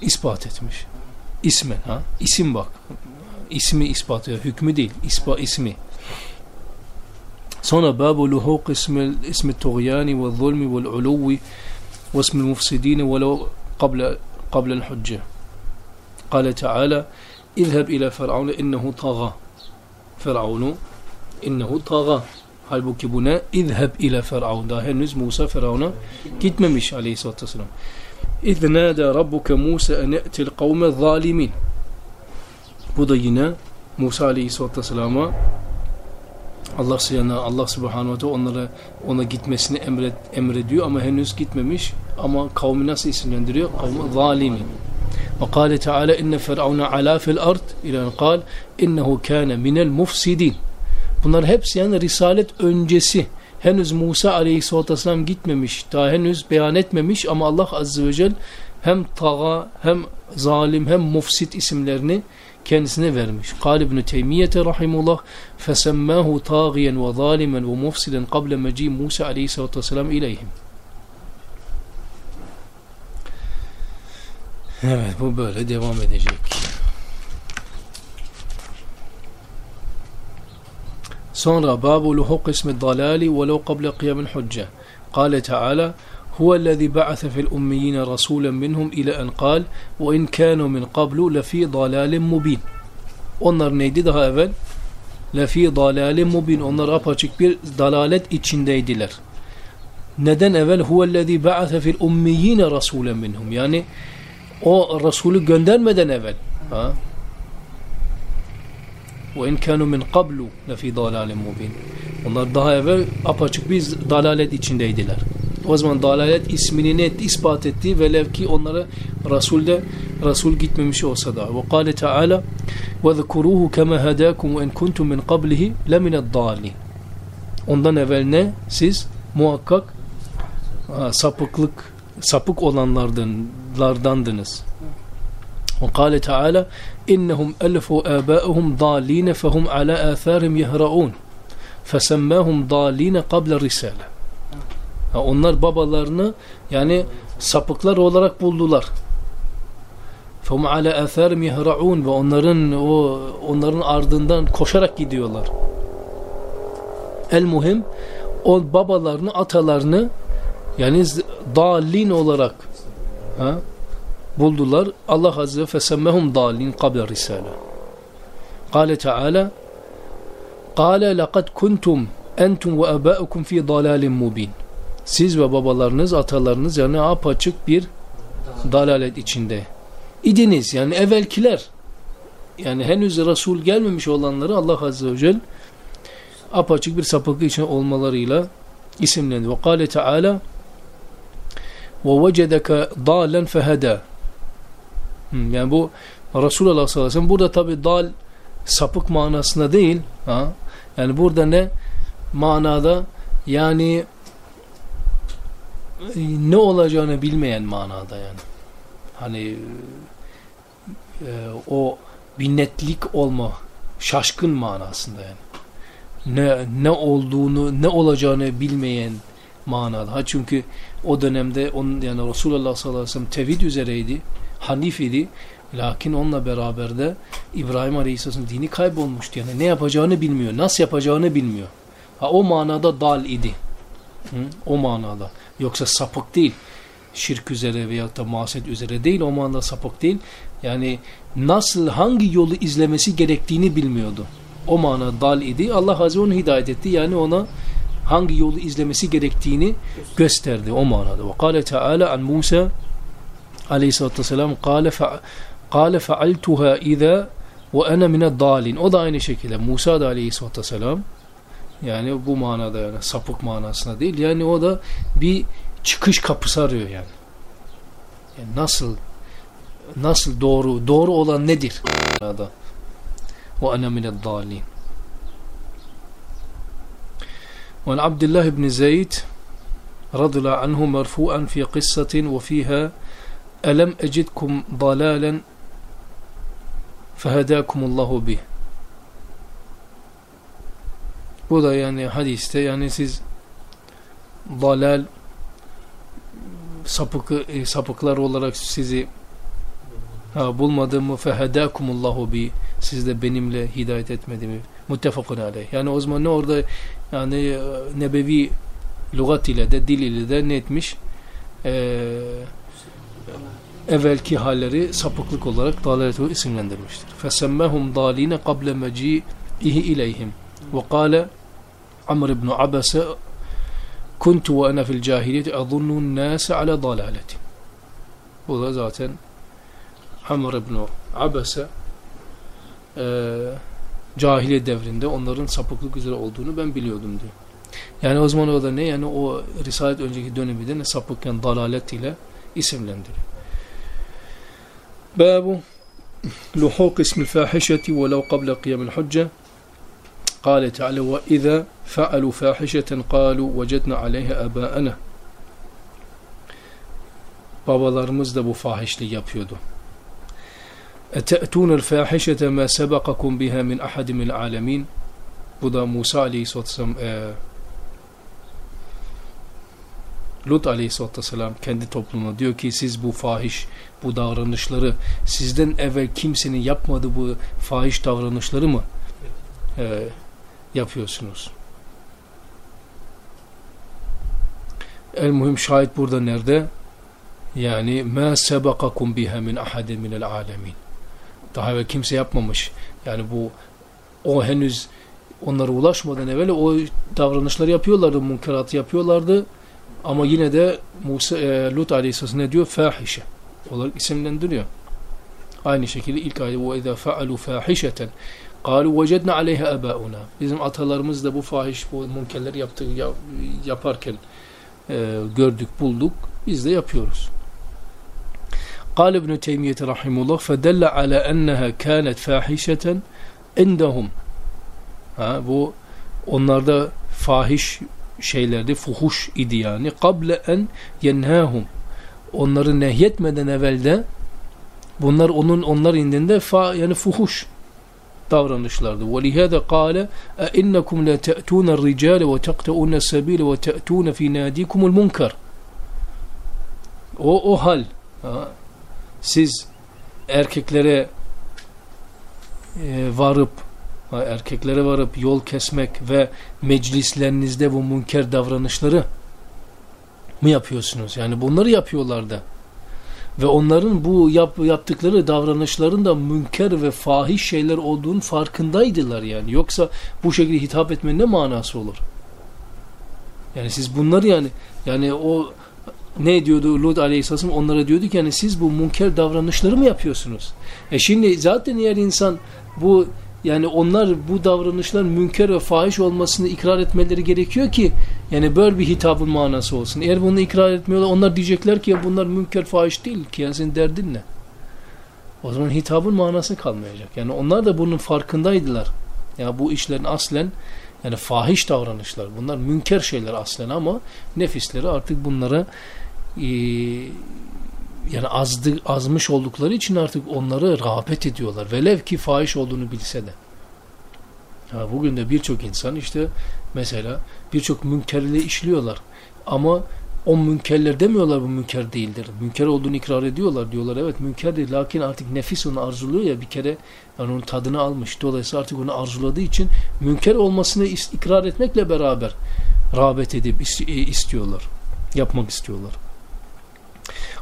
ispat etmiş. İsmen ha. İsim bak. İsmi ispat ediyor. Hükmü değil. İspa, ismi. Sonra babu luhuk ismi, ismi tuğyani ve zulmi ve uluvi ve ismi mufsidini ve lo qabla qabla el-hücce. قال تعالى İzheb ile Firavun innehu taga. Firavunu innehu taga. Halbuki bu ne? İzheb ile Firavun. Daha henüz Musa Firavun'a gitmemiş aleyhissalatü vesselam. İz nâdâ rabbuke Musa en e'til kavme zalimin. Bu da yine Musa aleyhissalatü vesselama Allah yani Allah subhanahu ve teala onlara ona gitmesini emret, emrediyor ama henüz gitmemiş ama kavmi nasıl isimlendiriyor? Kavmi zalimin. وقال تعالى إن فرعون علا في الأرض إلى أن قال إنه كان من المفسدين Bunlar hepsi yani Risalet öncesi. Henüz Musa aleyhissalatü vesselam gitmemiş. Daha henüz beyan etmemiş ama Allah azze ve celle hem taga hem zalim hem mufsit isimlerini kendisine vermiş. Kal İbn-i Teymiyete rahimullah ve zâlimen ve mufsiden kable mecî Musa aleyhissalatü vesselam ileyhim. Evet bu böyle devam edecek. Sonra babu ismi dalali velau qabla qiyamil hücce. Kale Teala هو الذي بعث في الأميين رسولا منهم إلى أن قال وإن كانوا من قبل لفي ضلال مبين Onlar neydi daha evvel? Lefi dalali mubin. Onlar apaçık bir dalalet içindeydiler. Neden evvel? Huvellezî ba'ase fil ummiyine rasûlen minhum. Yani o Resulü göndermeden evvel. Ha? Ve in kanu min qablu lefi dalalin mubin. Onlar daha evvel apaçık bir dalalet içindeydiler. O zaman dalalet ismini net ispat etti velev ki onlara Resul de Resul gitmemiş olsa da. Ve kâle Teala وَذْكُرُوهُ كَمَا هَدَاكُمْ وَاِنْ كُنْتُمْ مِنْ قَبْلِهِ لَمِنَ الضَّالِينَ Ondan evvel ne? Siz muhakkak ha, sapıklık sapık olanlardandınız. وقال تعالى إنهم ألفوا آباءهم ضالين فهم على آثارهم يهرؤون فسماهم ضالين قبل الرسالة onlar babalarını yani sapıklar olarak buldular. فَهُمْ عَلَى اَثَارِمْ يَهْرَعُونَ Ve onların o onların ardından koşarak gidiyorlar. El muhim o babalarını, atalarını yani dalin olarak ha, buldular. Allah Azze ve fesemmehum dalin qabla risale. Kale Teala Kale lekad kuntum entum ve ebaukum fi dalalin mubin. Siz ve babalarınız, atalarınız yani apaçık bir dalalet içinde idiniz. Yani evvelkiler yani henüz Resul gelmemiş olanları Allah Azze ve Celle apaçık bir sapıklık içinde olmalarıyla isimlendi. Ve kâle Teala وَوَجَدَكَ ضَالًا فَهَدَى yani bu Resulullah sallallahu aleyhi ve sellem burada tabi dal sapık manasında değil. Ha? Yani burada ne? Manada yani ne olacağını bilmeyen manada yani. Hani e, o binnetlik olma şaşkın manasında yani. Ne, ne olduğunu, ne olacağını bilmeyen manada. Ha çünkü o dönemde onun yani Resulullah sallallahu aleyhi ve sellem tevhid üzereydi. Hanif idi. Lakin onunla beraber de İbrahim Aleyhisselam'ın dini kaybolmuştu. Yani ne yapacağını bilmiyor. Nasıl yapacağını bilmiyor. Ha o manada dal idi. Hı? O manada. Yoksa sapık değil. Şirk üzere veya da maset üzere değil. O manada sapık değil. Yani nasıl hangi yolu izlemesi gerektiğini bilmiyordu. O mana dal idi. Allah Azze onu hidayet etti. Yani ona hangi yolu izlemesi gerektiğini gösterdi o manada. Ve kâle Teala an Musa عليه الصلاة والسلام قال فع قال فعلتها إذا وأنا من الضالين O da aynı şekilde Musa da aleyhissalatü vesselam yani bu manada yani sapık manasına değil yani o da bir çıkış kapısı arıyor yani. yani nasıl nasıl doğru doğru olan nedir? Ve ana min ad-dallin. Ve Abdullah ibn Zeyd radıyallahu anhu merfu'an fi qissatin ve fiha Elem ecidkum dalalen fehedâkumullahu bih. Bu da yani hadiste yani siz dalal sapık e, sapıklar olarak sizi ha, bulmadığımı fehedâkumullahu bih. Siz de benimle hidayet etmedi mi? Muttefakun aleyh. Yani o zaman ne orada yani e, nebevi lügat ile de dil ile de ne etmiş? Eee evvelki halleri sapıklık olarak dalaletu isimlendirmiştir. Fesemmehum daline kable meci'ihi ileyhim. Ve kâle Amr ibn Abese kuntu ve ene fil cahiliyeti azunnun nâse ala dalaletin. Bu da zaten Amr ibn Abese e, cahiliye devrinde onların sapıklık üzere olduğunu ben biliyordum diyor. Yani o zaman o da ne? Yani o Risalet önceki dönemi de ne sapıkken dalalet ile isimlendiriyor. Babu luhuk ismil fahişeti velev qabla qiyamil hücce قال تعالى وإذا فعلوا فاحشة قالوا وجدنا عليها أباءنا Babalarımız da bu fahişliği yapıyordu. اَتَأْتُونَ الْفَاحِشَةَ مَا سَبَقَكُمْ بِهَا مِنْ أَحَدٍ مِنْ الْعَالَمِينَ Bu da Musa Aleyhisselatü Vesselam e, Lut Aleyhisselatü Vesselam kendi toplumuna diyor ki siz bu fahiş, bu davranışları sizden evvel kimsenin yapmadığı bu fahiş davranışları mı e, yapıyorsunuz? El muhim şahit burada nerede? Yani ma sebakakum biha min ahadin minel alemin. Daha evvel kimse yapmamış. Yani bu o henüz onlara ulaşmadan evvel o davranışları yapıyorlardı, munkeratı yapıyorlardı. Ama yine de Musa, e, Lut Aleyhisselam ne diyor? Fahişe olarak isimlendiriyor. Aynı şekilde ilk ayette وَاِذَا فَعَلُوا فَاحِشَةً قَالُوا وَجَدْنَا عَلَيْهَا أَبَاؤُنَا Bizim atalarımız da bu fahiş, bu munkerleri yaptığı, yaparken e, gördük, bulduk. Biz de yapıyoruz. قال ابن تيمية رحمه الله فدل على أنها كانت فاحشة عندهم ha, bu onlarda fahiş şeylerdi, fuhuş idi yani. Kable en yenhâhum. Onları nehyetmeden evvelde bunlar onun onlar indinde fa yani fuhuş davranışlardı. وَلِهَذَا قَالَ اَاِنَّكُمْ لَا تَأْتُونَ الرِّجَالَ وَتَقْتَؤُونَ السَّب۪يلَ وَتَأْتُونَ ف۪ي نَاد۪يكُمُ الْمُنْكَرِ O, o hal. Ha, siz erkeklere e, varıp erkeklere varıp yol kesmek ve meclislerinizde bu münker davranışları mı yapıyorsunuz? Yani bunları yapıyorlardı. Ve onların bu yap, yaptıkları davranışların da münker ve fahiş şeyler olduğunu farkındaydılar yani. Yoksa bu şekilde hitap etmenin ne manası olur? Yani siz bunları yani yani o ne diyordu Lut Aleyhisselam onlara diyordu ki yani siz bu münker davranışları mı yapıyorsunuz? E şimdi zaten eğer insan bu yani onlar bu davranışlar münker ve fahiş olmasını ikrar etmeleri gerekiyor ki yani böyle bir hitabın manası olsun. Eğer bunu ikrar etmiyorlar onlar diyecekler ki ya bunlar münker fahiş değil ki yani senin derdin ne? O zaman hitabın manası kalmayacak. Yani onlar da bunun farkındaydılar. Ya bu işlerin aslen yani fahiş davranışlar. Bunlar münker şeyler aslen ama nefisleri artık bunlara e, yani azdı, azmış oldukları için artık onları rağbet ediyorlar. Velev ki fahiş olduğunu bilse de. Ha, bugün de birçok insan işte mesela birçok münkerle işliyorlar. Ama o münkerler demiyorlar bu münker değildir. Münker olduğunu ikrar ediyorlar. Diyorlar evet münkerdir. Lakin artık nefis onu arzuluyor ya bir kere yani onun tadını almış. Dolayısıyla artık onu arzuladığı için münker olmasını ikrar etmekle beraber rağbet edip istiyorlar. Yapmak istiyorlar.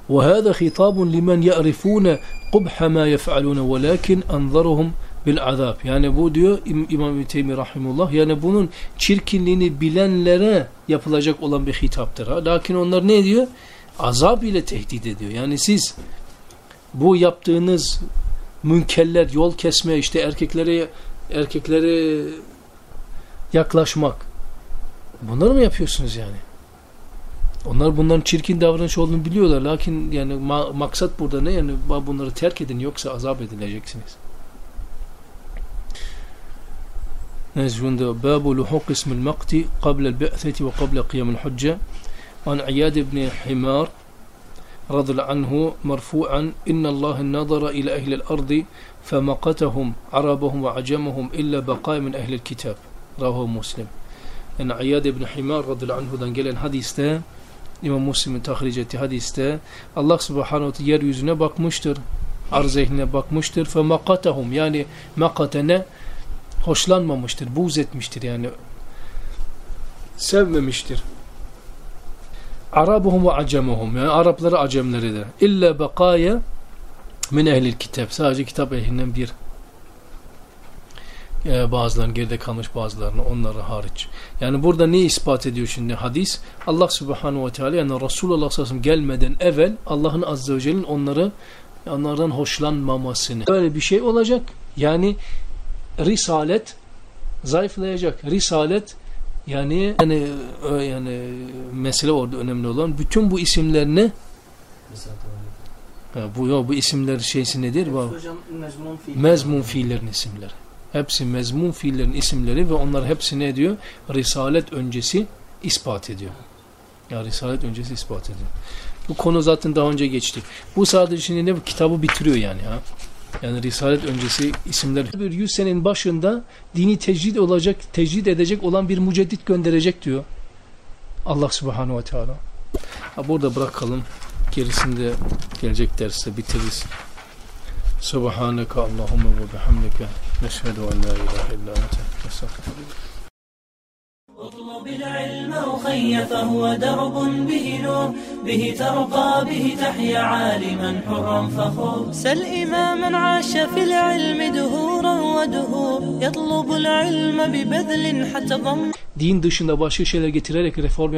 وهذا خطاب لمن يعرفون قبح ما يفعلون ولكن أنظرهم bil Yani bu diyor İmam Teymi rahimullah yani bunun çirkinliğini bilenlere yapılacak olan bir hitaptır. Ha? Lakin onlar ne diyor? Azap ile tehdit ediyor. Yani siz bu yaptığınız münkeller, yol kesme, işte erkeklere erkeklere yaklaşmak. Bunları mı yapıyorsunuz yani? Onlar bunların çirkin davranış olduğunu biliyorlar. Lakin yani ma maksat burada ne? Yani bunları terk edin yoksa azap edileceksiniz. Neyse babu luhuk ismil makti qabla bi'theti ve qabla qiyamil hücce an İyad ibn Himar رضي عنه مرفوعا إن الله نظر إلى أهل الأرض فمقتهم عربهم وعجمهم إلا بقاء من أهل الكتاب رواه مسلم yani İyad ibn Himar radıyallahu anhu'dan gelen hadiste İmam Müslim'in tahric ettiği hadiste Allah subhanahu yeryüzüne bakmıştır. Arz ehline bakmıştır. Makatahum yani makatene hoşlanmamıştır. Buğz etmiştir yani. Sevmemiştir. Arabuhum ve acemuhum yani Arapları Acemleridir. İlla bakaya min ehlil kitap. Sadece kitap ehlinden bir e, bazılarının geride kalmış bazılarını onları hariç. Yani burada ne ispat ediyor şimdi hadis? Allah subhanahu ve teala yani Resulullah sallallahu aleyhi ve sellem gelmeden evvel Allah'ın azze ve celle'nin onları onlardan hoşlanmamasını. Böyle bir şey olacak. Yani risalet zayıflayacak. Risalet yani yani, e, yani mesele orada önemli olan bütün bu isimler ne? Ha, bu yo, bu isimler şeysi nedir? Hocam fiil. mezmun fiillerin isimleri. Hepsi mezmun fiillerin isimleri ve onlar hepsi ne diyor? Risalet öncesi ispat ediyor. Ya risalet öncesi ispat ediyor. Bu konu zaten daha önce geçti. Bu sadece şimdi ne kitabı bitiriyor yani ha. Yani risalet öncesi isimler. Bir yüz senenin başında dini tecrid olacak, tecrid edecek olan bir müceddit gönderecek diyor. Allah subhanahu ve teala. Ha, burada bırakalım. Gerisinde gelecek derste bitiririz. سبحانك اللهم وبحمدك نشهد أن لا إله إلا أنت نستغفرك. اطلب العلم أخي فهو درب به نور به ترقى به تحيا عالما حرا فخور. سل إماما عاش في العلم دهورا ودهور. يطلب العلم ببذل حتى ضم. دين دوشنا باشي شيلر getirerek reform